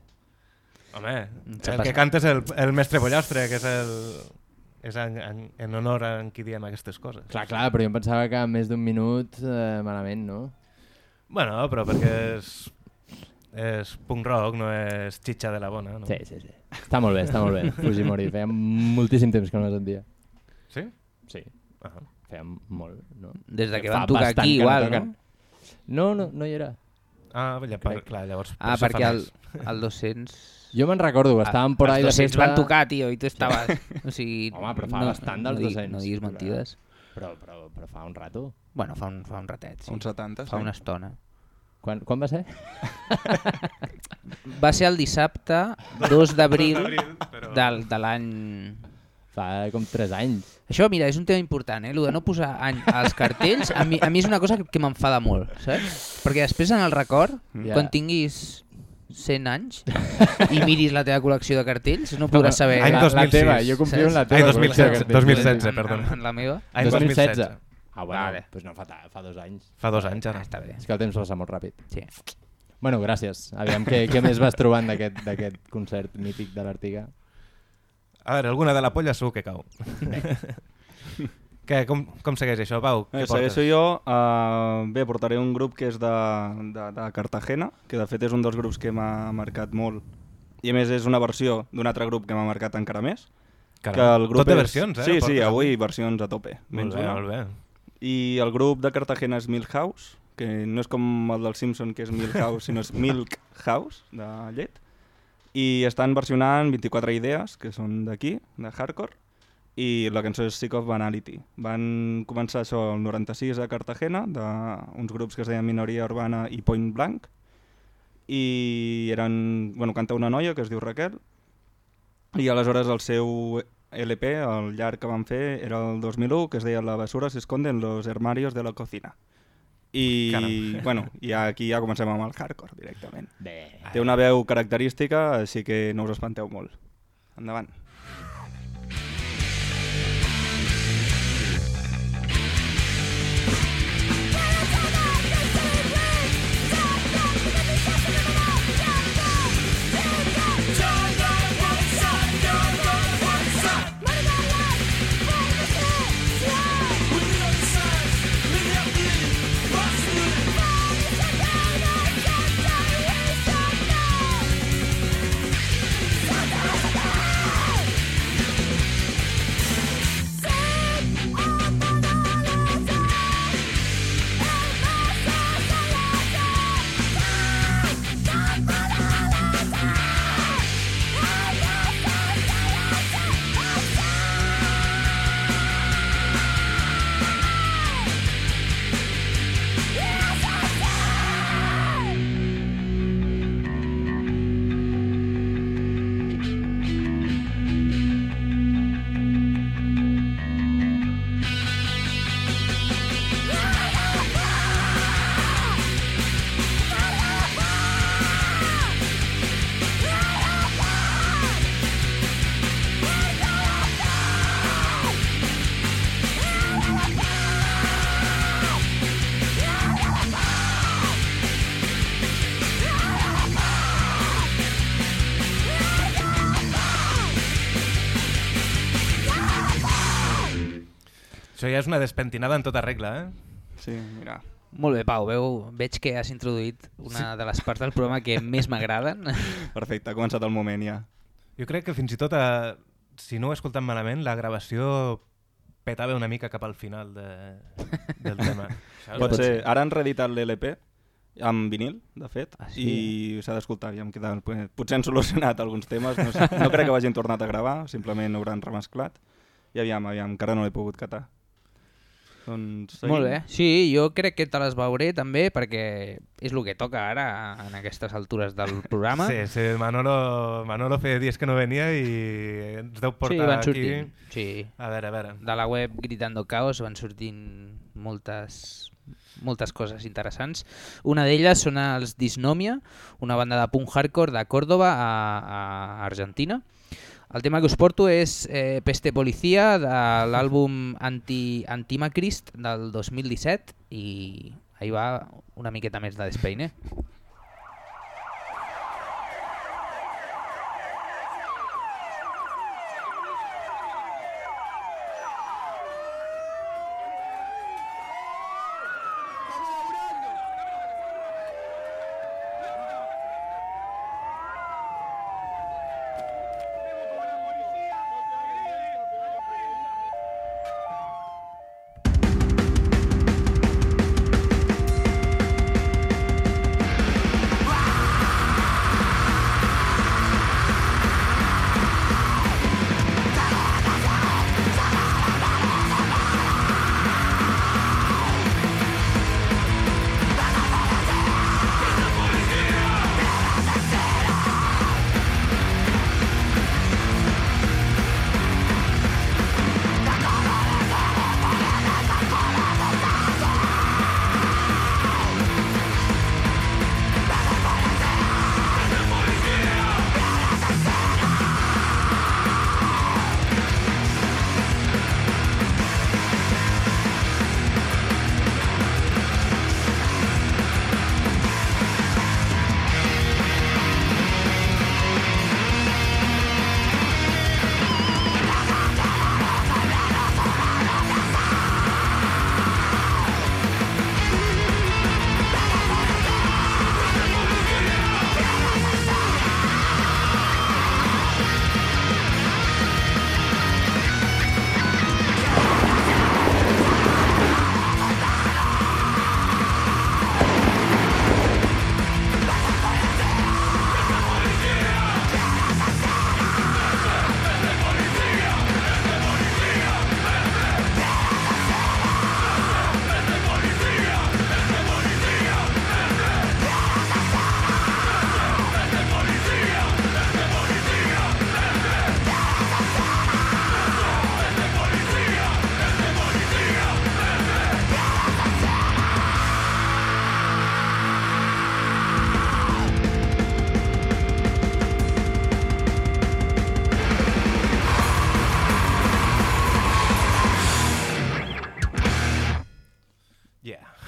Home, el que canta és el, el mestre Pollastre, que és el... És en, en, en honor a en qui diem aquestes coses. Clar, clar, però jo em pensava que més d'un minut eh, malament, no? Bueno, però perquè és, és punk rock, no és xitxa de la bona. No? Sí, sí, sí. Està molt bé, està molt bé. Fujimori, feia moltíssim temps que no la sentia. Sí? Sí. Ah. Feia molt, no? Des de que Fa van tocar bastant aquí, que igual, toquen. No, no, no hi era. Ah, ja, per, clar, llavors... per Ah, això fa perquè el, més. el 200... Jo me'n recordo que estàvem por ahí de Els 200 festa... van tocar, tio, i tu estaves... O sigui, Home, però fa no, bastant dels no, di- 200. No diguis mentides. Però, però, però fa un rato. Bueno, fa un, fa un ratet, sí. Uns 70, Fa sí. una estona. Quan, quan va ser? Va ser el dissabte 2 d'abril d'abril, però- del, de l'any... Fa com 3 anys. Això, mira, és un tema important, eh? Lo de no posar any als cartells, a mi, a mi és una cosa que, que m'enfada molt, saps? Perquè després en el record, Ja. quan tinguis 100 anys i miris la teva col·lecció de cartells, no podràs saber... Any La- la 2006. teva, jo confio en la teva col·lecció 2016, de cartells. 2016, En- perdona. en- en la meva? Any 2016. 2016. Ah, bueno, Vale. pues no fa, fa dos anys. Fa dos anys, ara. Està bé. És que el temps passa molt ràpid. Sí. Bueno, gràcies. Aviam què, què més vas trobant d'aquest d'aquest concert mític de l'Artiga. A veure, alguna de la polla segur que cau. Què, com, com segueix això, Pau? Què Eh, segueixo jo. Uh, bé, portaré un grup que és de, de, de Cartagena, que de fet és un dels grups que m'ha marcat molt. I a més és una versió d'un altre grup que m'ha marcat encara més. Caram, que el grup tot de versions, eh, Sí, sí, avui versions a tope. Molt bé, una. molt bé. I el grup de Cartagena és Milhouse, que no és com el del Simpson, que és Milk House, sinó és Milk House, de llet. I estan versionant 24 idees, que són d'aquí, de hardcore, i la cançó és Sick of Banality. Van començar això el 96 a Cartagena, d'uns grups que es deien Minoria Urbana i Point Blank, i eren, bueno, canta una noia que es diu Raquel, i aleshores el seu LP, el llarg que van fer, era el 2001, que es deia La basura se en los armarios de la cocina. I, Caram. bueno, i aquí ja comencem amb el hardcore directament. Bé. Té una veu característica, així que no us espanteu molt. Endavant. Ja és una despentinada en tota regla, eh? Sí, mira. Molt bé, Pau, veu, veig que has introduït una de les parts del programa que més m'agraden. Perfecte, ha començat el moment ja. Jo crec que fins i tot, eh, si no ho he escoltat malament, la gravació petava una mica cap al final de, del tema. Saps? Pot ser. Ara han reeditat l'LP amb vinil, de fet, Ah, sí? i s'ha d'escoltar. Ja em queda... Potser han solucionat alguns temes, no, sé. no crec que ho hagin tornat a gravar, simplement ho hauran remesclat. I aviam, aviam, encara no l'he pogut catar. Doncs seguim. Molt bé. Sí, jo crec que te les veuré també perquè és el que toca ara en aquestes altures del programa. Sí, sí, Manolo, Manolo feia dies que no venia i ens deu portar sí, van aquí... sortint. Sí. A veure, a veure. De la web Gritando Caos van sortint moltes moltes coses interessants. Una d'elles són els Disnomia, una banda de punk hardcore de Córdoba a, a Argentina. El tema que us porto és eh, Peste Policía de l'àlbum Anti, del 2017 i ahí va una miqueta més de Despeine. Thank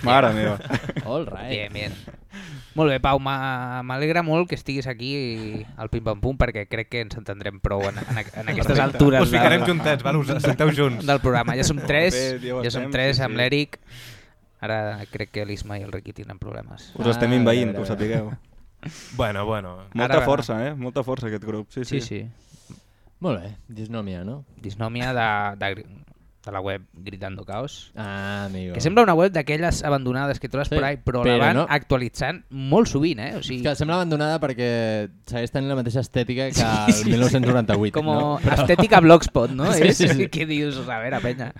Mare meva. All right. Bien, bien. Molt bé, Pau, m'alegra molt que estiguis aquí al Pim Pam Pum perquè crec que ens entendrem prou en, en, en aquestes Perfecte. altures. Us ficarem juntets, val? Us assenteu junts. Del programa. Ja som tres, Bé, ja som tres sí, amb sí. l'Eric. Ara crec que l'Isma i el Riqui tindran problemes. Us estem inveint, que ho sapigueu. Bueno, bueno. Molta Ara- força, eh? Molta força aquest grup. Sí, sí. Sí, sí. Molt bé, disnòmia, no? Disnòmia de, de, de la web Gritando Caos. Ah, amigo. Que sembla una web d'aquelles abandonades que trobes Sí, por ahí, però, però la van no. actualitzant molt sovint, eh? O sigui, Que sembla abandonada perquè segueix tenint la mateixa estètica que el Sí. 1998. Com no? estètica Blogspot, no? Sí, és, sí, sí. Que dius, a veure, penya.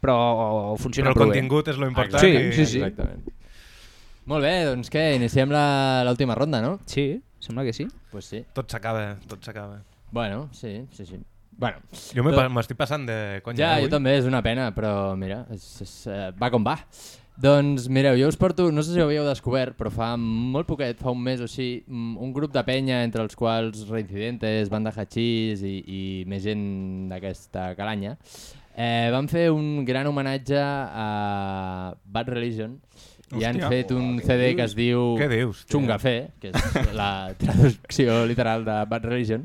Però funciona Però el prou bé. contingut és lo important Sí, i- sí, sí. Exactament. Molt bé, doncs què? Iniciem la- l'última ronda, no? Sí, sembla que sí. Pues sí. Tot s'acaba, tot s'acaba. Bueno, sí, sí, sí. Bueno, Jo m'he tot- pa- m'estic passant de conya. Ja, eh, jo avui. també, és una pena, però mira, és, és, eh, va com va. Doncs mireu, jo us porto, no sé si ho havíeu descobert, però fa molt poquet, fa un mes o així, mm, un grup de penya entre els quals Reincidentes, Banda Hachís i, i més gent d'aquesta calanya, eh, van fer un gran homenatge a Bad Religion i han Hòstia. fet un CD que es diu Què dius, tio? Chungafé, que és la traducció literal de Bad Religion.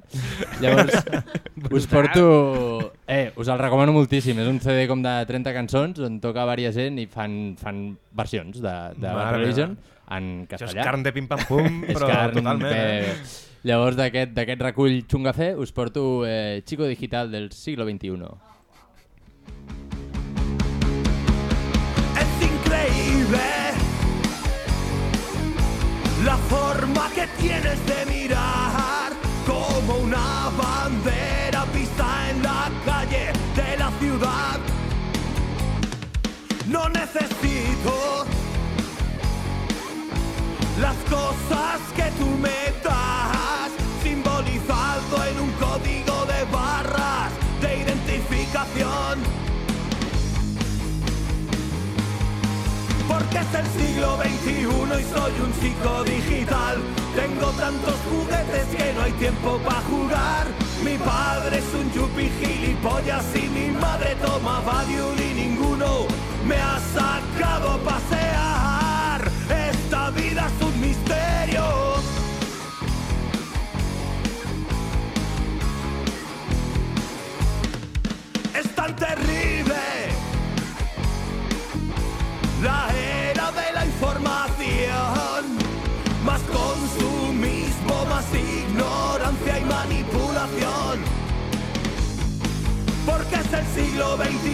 Llavors, us porto... Eh, us el recomano moltíssim. És un CD com de 30 cançons on toca varia gent i fan, fan versions de, de Bad Religion en Això és castellà. carn de pim-pam-pum, però carn, totalment, eh? Llavors d'aquest d'aquest recull Chungafé us porto eh, Chico Digital del siglo XXI. La forma que tienes de mirar como una bandera pista en la calle de la ciudad. No necesito las cosas que tú me das es el siglo XXI y soy un chico digital. Tengo tantos juguetes que no hay tiempo para jugar. Mi padre es un yuppie gilipollas y mi madre toma Valium y ninguno me ha sacado a pasear. Esta vida es un misterio. Es tan terrible la más ignorancia y manipulación. Porque es el siglo XXI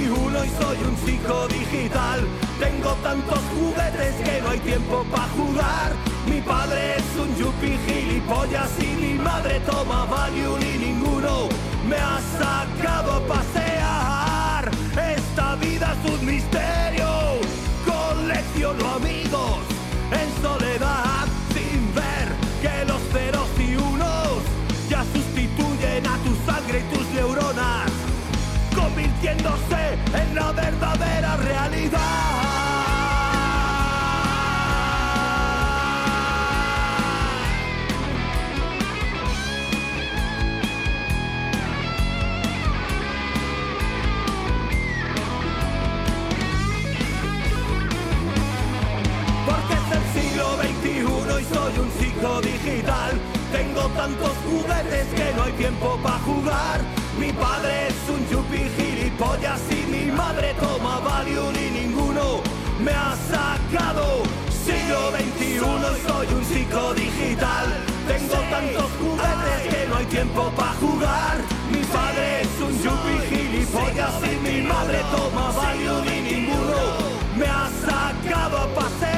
y soy un chico digital. Tengo tantos juguetes que no hay tiempo para jugar. Mi padre es un yuppie gilipollas y mi madre toma Valium y ninguno me ha sacado a pasear. Esta vida es un misterio. Colecciono amigos en soledad convirtiéndose en la verdadera realidad. Porque es el siglo XXI y soy un chico digital. Tengo tantos juguetes que no hay tiempo para jugar. Mi padre es un yuppie gilipollas y mi madre toma Valium y ninguno me ha sacado. Siglo XXI soy un chico digital. Tengo tantos juguetes que no hay tiempo para jugar. Mi padre es un yuppie gilipollas y mi madre toma Valium y ninguno me ha sacado a pasear.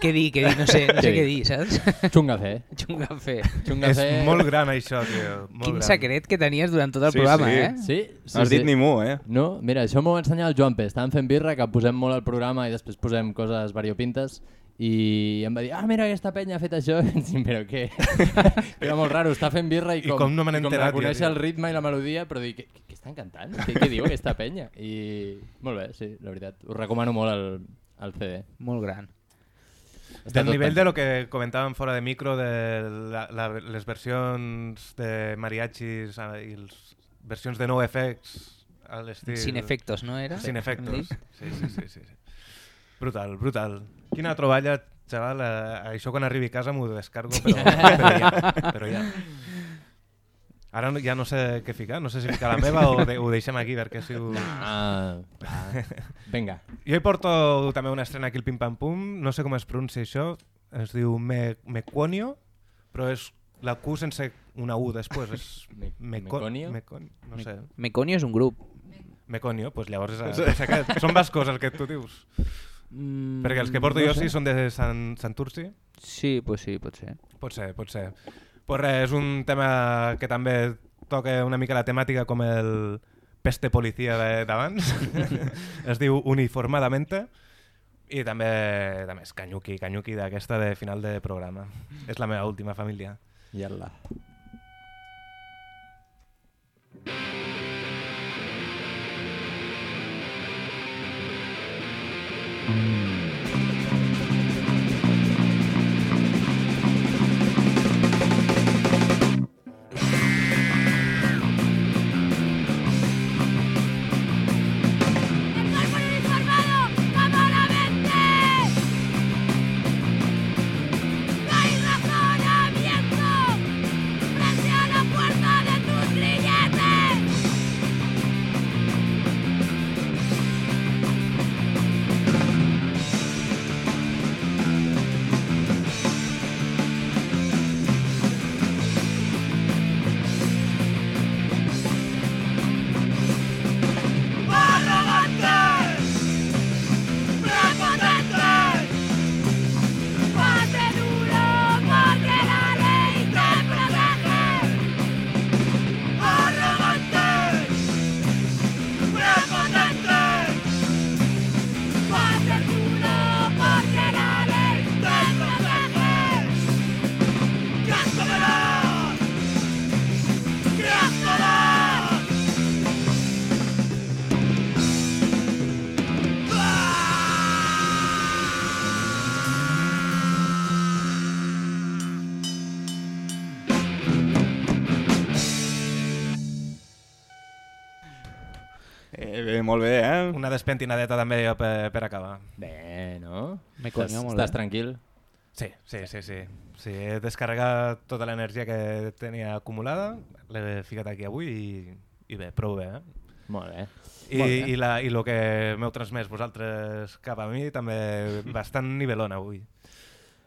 Què dir, què dir, no sé, no sé Què dir? saps? Xungafé. Xungafé. Xungafé. És molt gran això, tio. Molt Quin gran. secret que tenies durant tot el Sí, programa, sí. eh? Sí, sí, No has sí. dit ni mu, eh? No, mira, això m'ho va ensenyar el Joan P. Estàvem fent birra, que posem molt al programa i després posem coses variopintes i em va dir, ah, mira, aquesta penya ha fet això. I dic, però què? Era molt raro, està fent birra i I com, com no me n'he i com enterat, reconeix tio. el ritme i la melodia, però dic, què, què estan cantant? Què, què diu aquesta penya? I molt bé, sí, la veritat. Us recomano molt el, el CD. Molt gran. Està Del nivell de lo que comentàvem fora de micro de la, la, les versions de mariachis ah, i les versions de NoFX a l'estil... Sin efectos, no era? Sin efectos. Sí, sí, sí, sí, sí. Brutal, brutal. Quina troballa, xaval. Eh, això quan arribi a casa m'ho descargo, però, però ja. Però ja. Ara no, ja no sé què ficar, no sé si ficar la meva o de, ho deixem aquí perquè si ho... Ah, vinga. Jo hi porto també una estrena aquí al Pim Pam Pum, no sé com es pronuncia això, es diu Me Meconio, però és la Q sense una U després, és Me- Meco Meconio? Mecon no sé. Meconio és un grup. Meconio, doncs llavors és, és aquest. són bascos el que tu dius. Mm, Perquè els que porto no jo sé. sí són de Sant, Santurci. Sí, pues sí, pot ser. Pot ser, pot ser. Pues res, és un tema que també toca una mica la temàtica com el peste policia de- d'abans. es diu Uniformadamente i també, també és canyuqui, canyuqui d'aquesta de final de programa. És la meva última família. Yalla. uniformado molt bé, eh? Una despentinadeta també per, per acabar. Bé, no? Me coño, Estàs, molt estàs bé. tranquil? Sí, sí, sí, sí. sí he descarregat tota l'energia que tenia acumulada, l'he ficat aquí avui i, i bé, prou bé, eh? Molt bé. I, Molt bé. i, la, i el que m'heu transmès vosaltres cap a mi també bastant nivelona avui.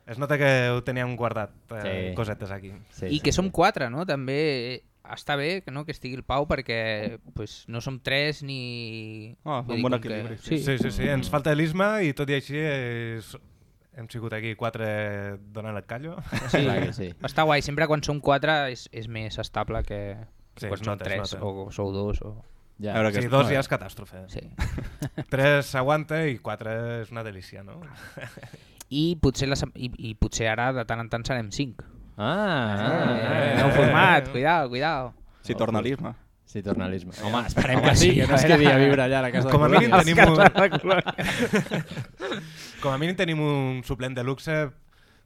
Es nota que ho teníem guardat, eh, Sí. cosetes aquí. I que som quatre, no? També està bé que, no, que estigui el Pau perquè pues, no som tres ni... Ah, vull un bon com que- equilibri, Sí, sí, sí, sí. ens falta l'Isma i tot i així és... hem sigut aquí quatre donant el callo. Sí, està guai. Sempre quan som quatre és, és més estable que, que Sí, quan som nota, es tres nota. o sou dos. O... Ja. A veure que sí, dos ja és catàstrofe. Sí. Tres s'aguanta i quatre és una delícia, no? I potser, la, i, I potser ara de tant en tant serem cinc. Ah, eh, nou format, cuidao, cuidao. Si torna l'Isma. Si torna l'Isma. Home, esperem Home, que sí, sí, que no es quedi a viure allà a la casa Com a de mínim tenim un... Com a mínim tenim un suplent de luxe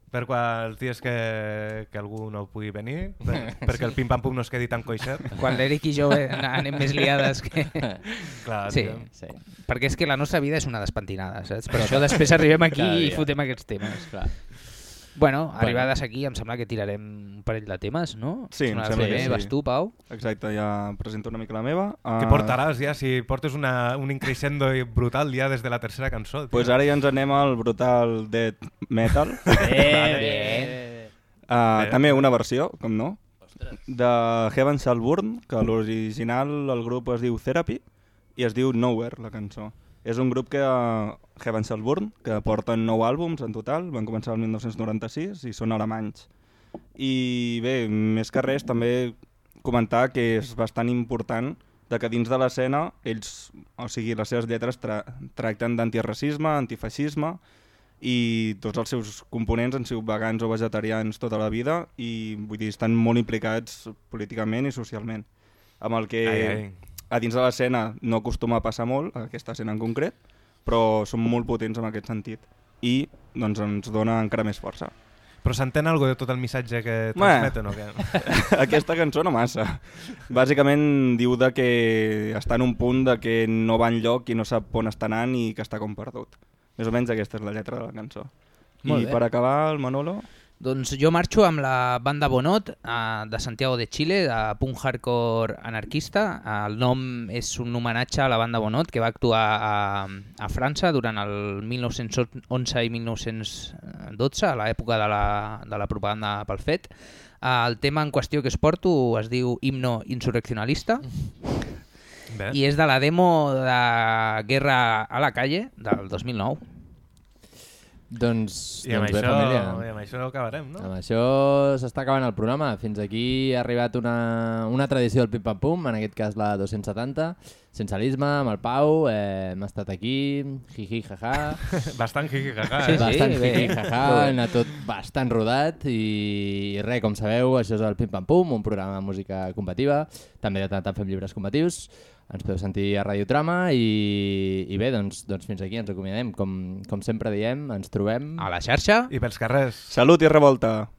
per quals dies que, que algú no pugui venir, per, perquè el pim-pam-pum no es quedi tan coixet. Quan l'Eric i jo anem més liades que... Clar, sí, sí. Perquè és que la nostra vida és una despentinada, saps? Per això després arribem aquí i fotem aquests temes. Clar. Bueno, Bueno. arribades aquí em sembla que tirarem un parell de temes, no? Sí, em Una sembla que sí. vas tu, Pau? Exacte, ja presento una mica la meva. Què Ah, portaràs ja si portes una, un increixendo brutal ja des de la tercera cançó? tio? Pues ara ja ens anem al brutal death metal. bé. Uh, Bé. també una versió, com no, de Heaven Shall Burn, que l'original el grup es diu Therapy i es diu Nowhere, la cançó. És un grup que, uh, Heaven Shall Burn, que porten nou àlbums en total, van començar el 1996 i són alemanys. I bé, més que res, també comentar que és bastant important de que dins de l'escena ells, o sigui, les seves lletres tra tracten d'antiracisme, antifeixisme i tots els seus components han sigut vegans o vegetarians tota la vida i vull dir, estan molt implicats políticament i socialment. Amb el que Ai, ai. A dins de l'escena no acostuma a passar molt, aquesta escena en concret, però són molt potents en aquest sentit i doncs, ens dona encara més força. Però s'entén alguna de tot el missatge que transmeten o què? Aquesta cançó no massa. Bàsicament diu de que està en un punt de que no va enlloc i no sap on està anant i que està com perdut. Més o menys aquesta és la lletra de la cançó. Molt I bé. per acabar, el Manolo... Doncs jo marxo amb la banda Bonot eh, de Santiago de Chile, de punk hardcore anarquista. El nom és un homenatge a la banda Bonot que va actuar a, a França durant el 1911 i 1912, a l'època de, la, de la propaganda pel fet. Eh, el tema en qüestió que es porto es diu Himno Insurreccionalista Bé. i és de la demo de Guerra a la calle del 2009. Doncs, I amb, doncs bé, això, família. I amb això acabarem, no? Amb això s'està acabant el programa. Fins aquí ha arribat una, una tradició del Pim Pam Pum, en aquest cas la 270, sense l'Isma, amb el Pau, eh, hem estat aquí, jiji, jaja. Bastant jiji, jaja, Sí, eh? sí, bastant bé. jiji, jaja, bé. ha anat tot bastant rodat i, i res, com sabeu, això és el Pim Pam Pum, un programa de música combativa, també de tant en tant fem llibres combatius, ens podeu sentir a Radio Trama i, i bé, doncs, doncs fins aquí ens acomiadem. Com, com sempre diem, ens trobem... A la xarxa. I pels carrers. Salut i revolta!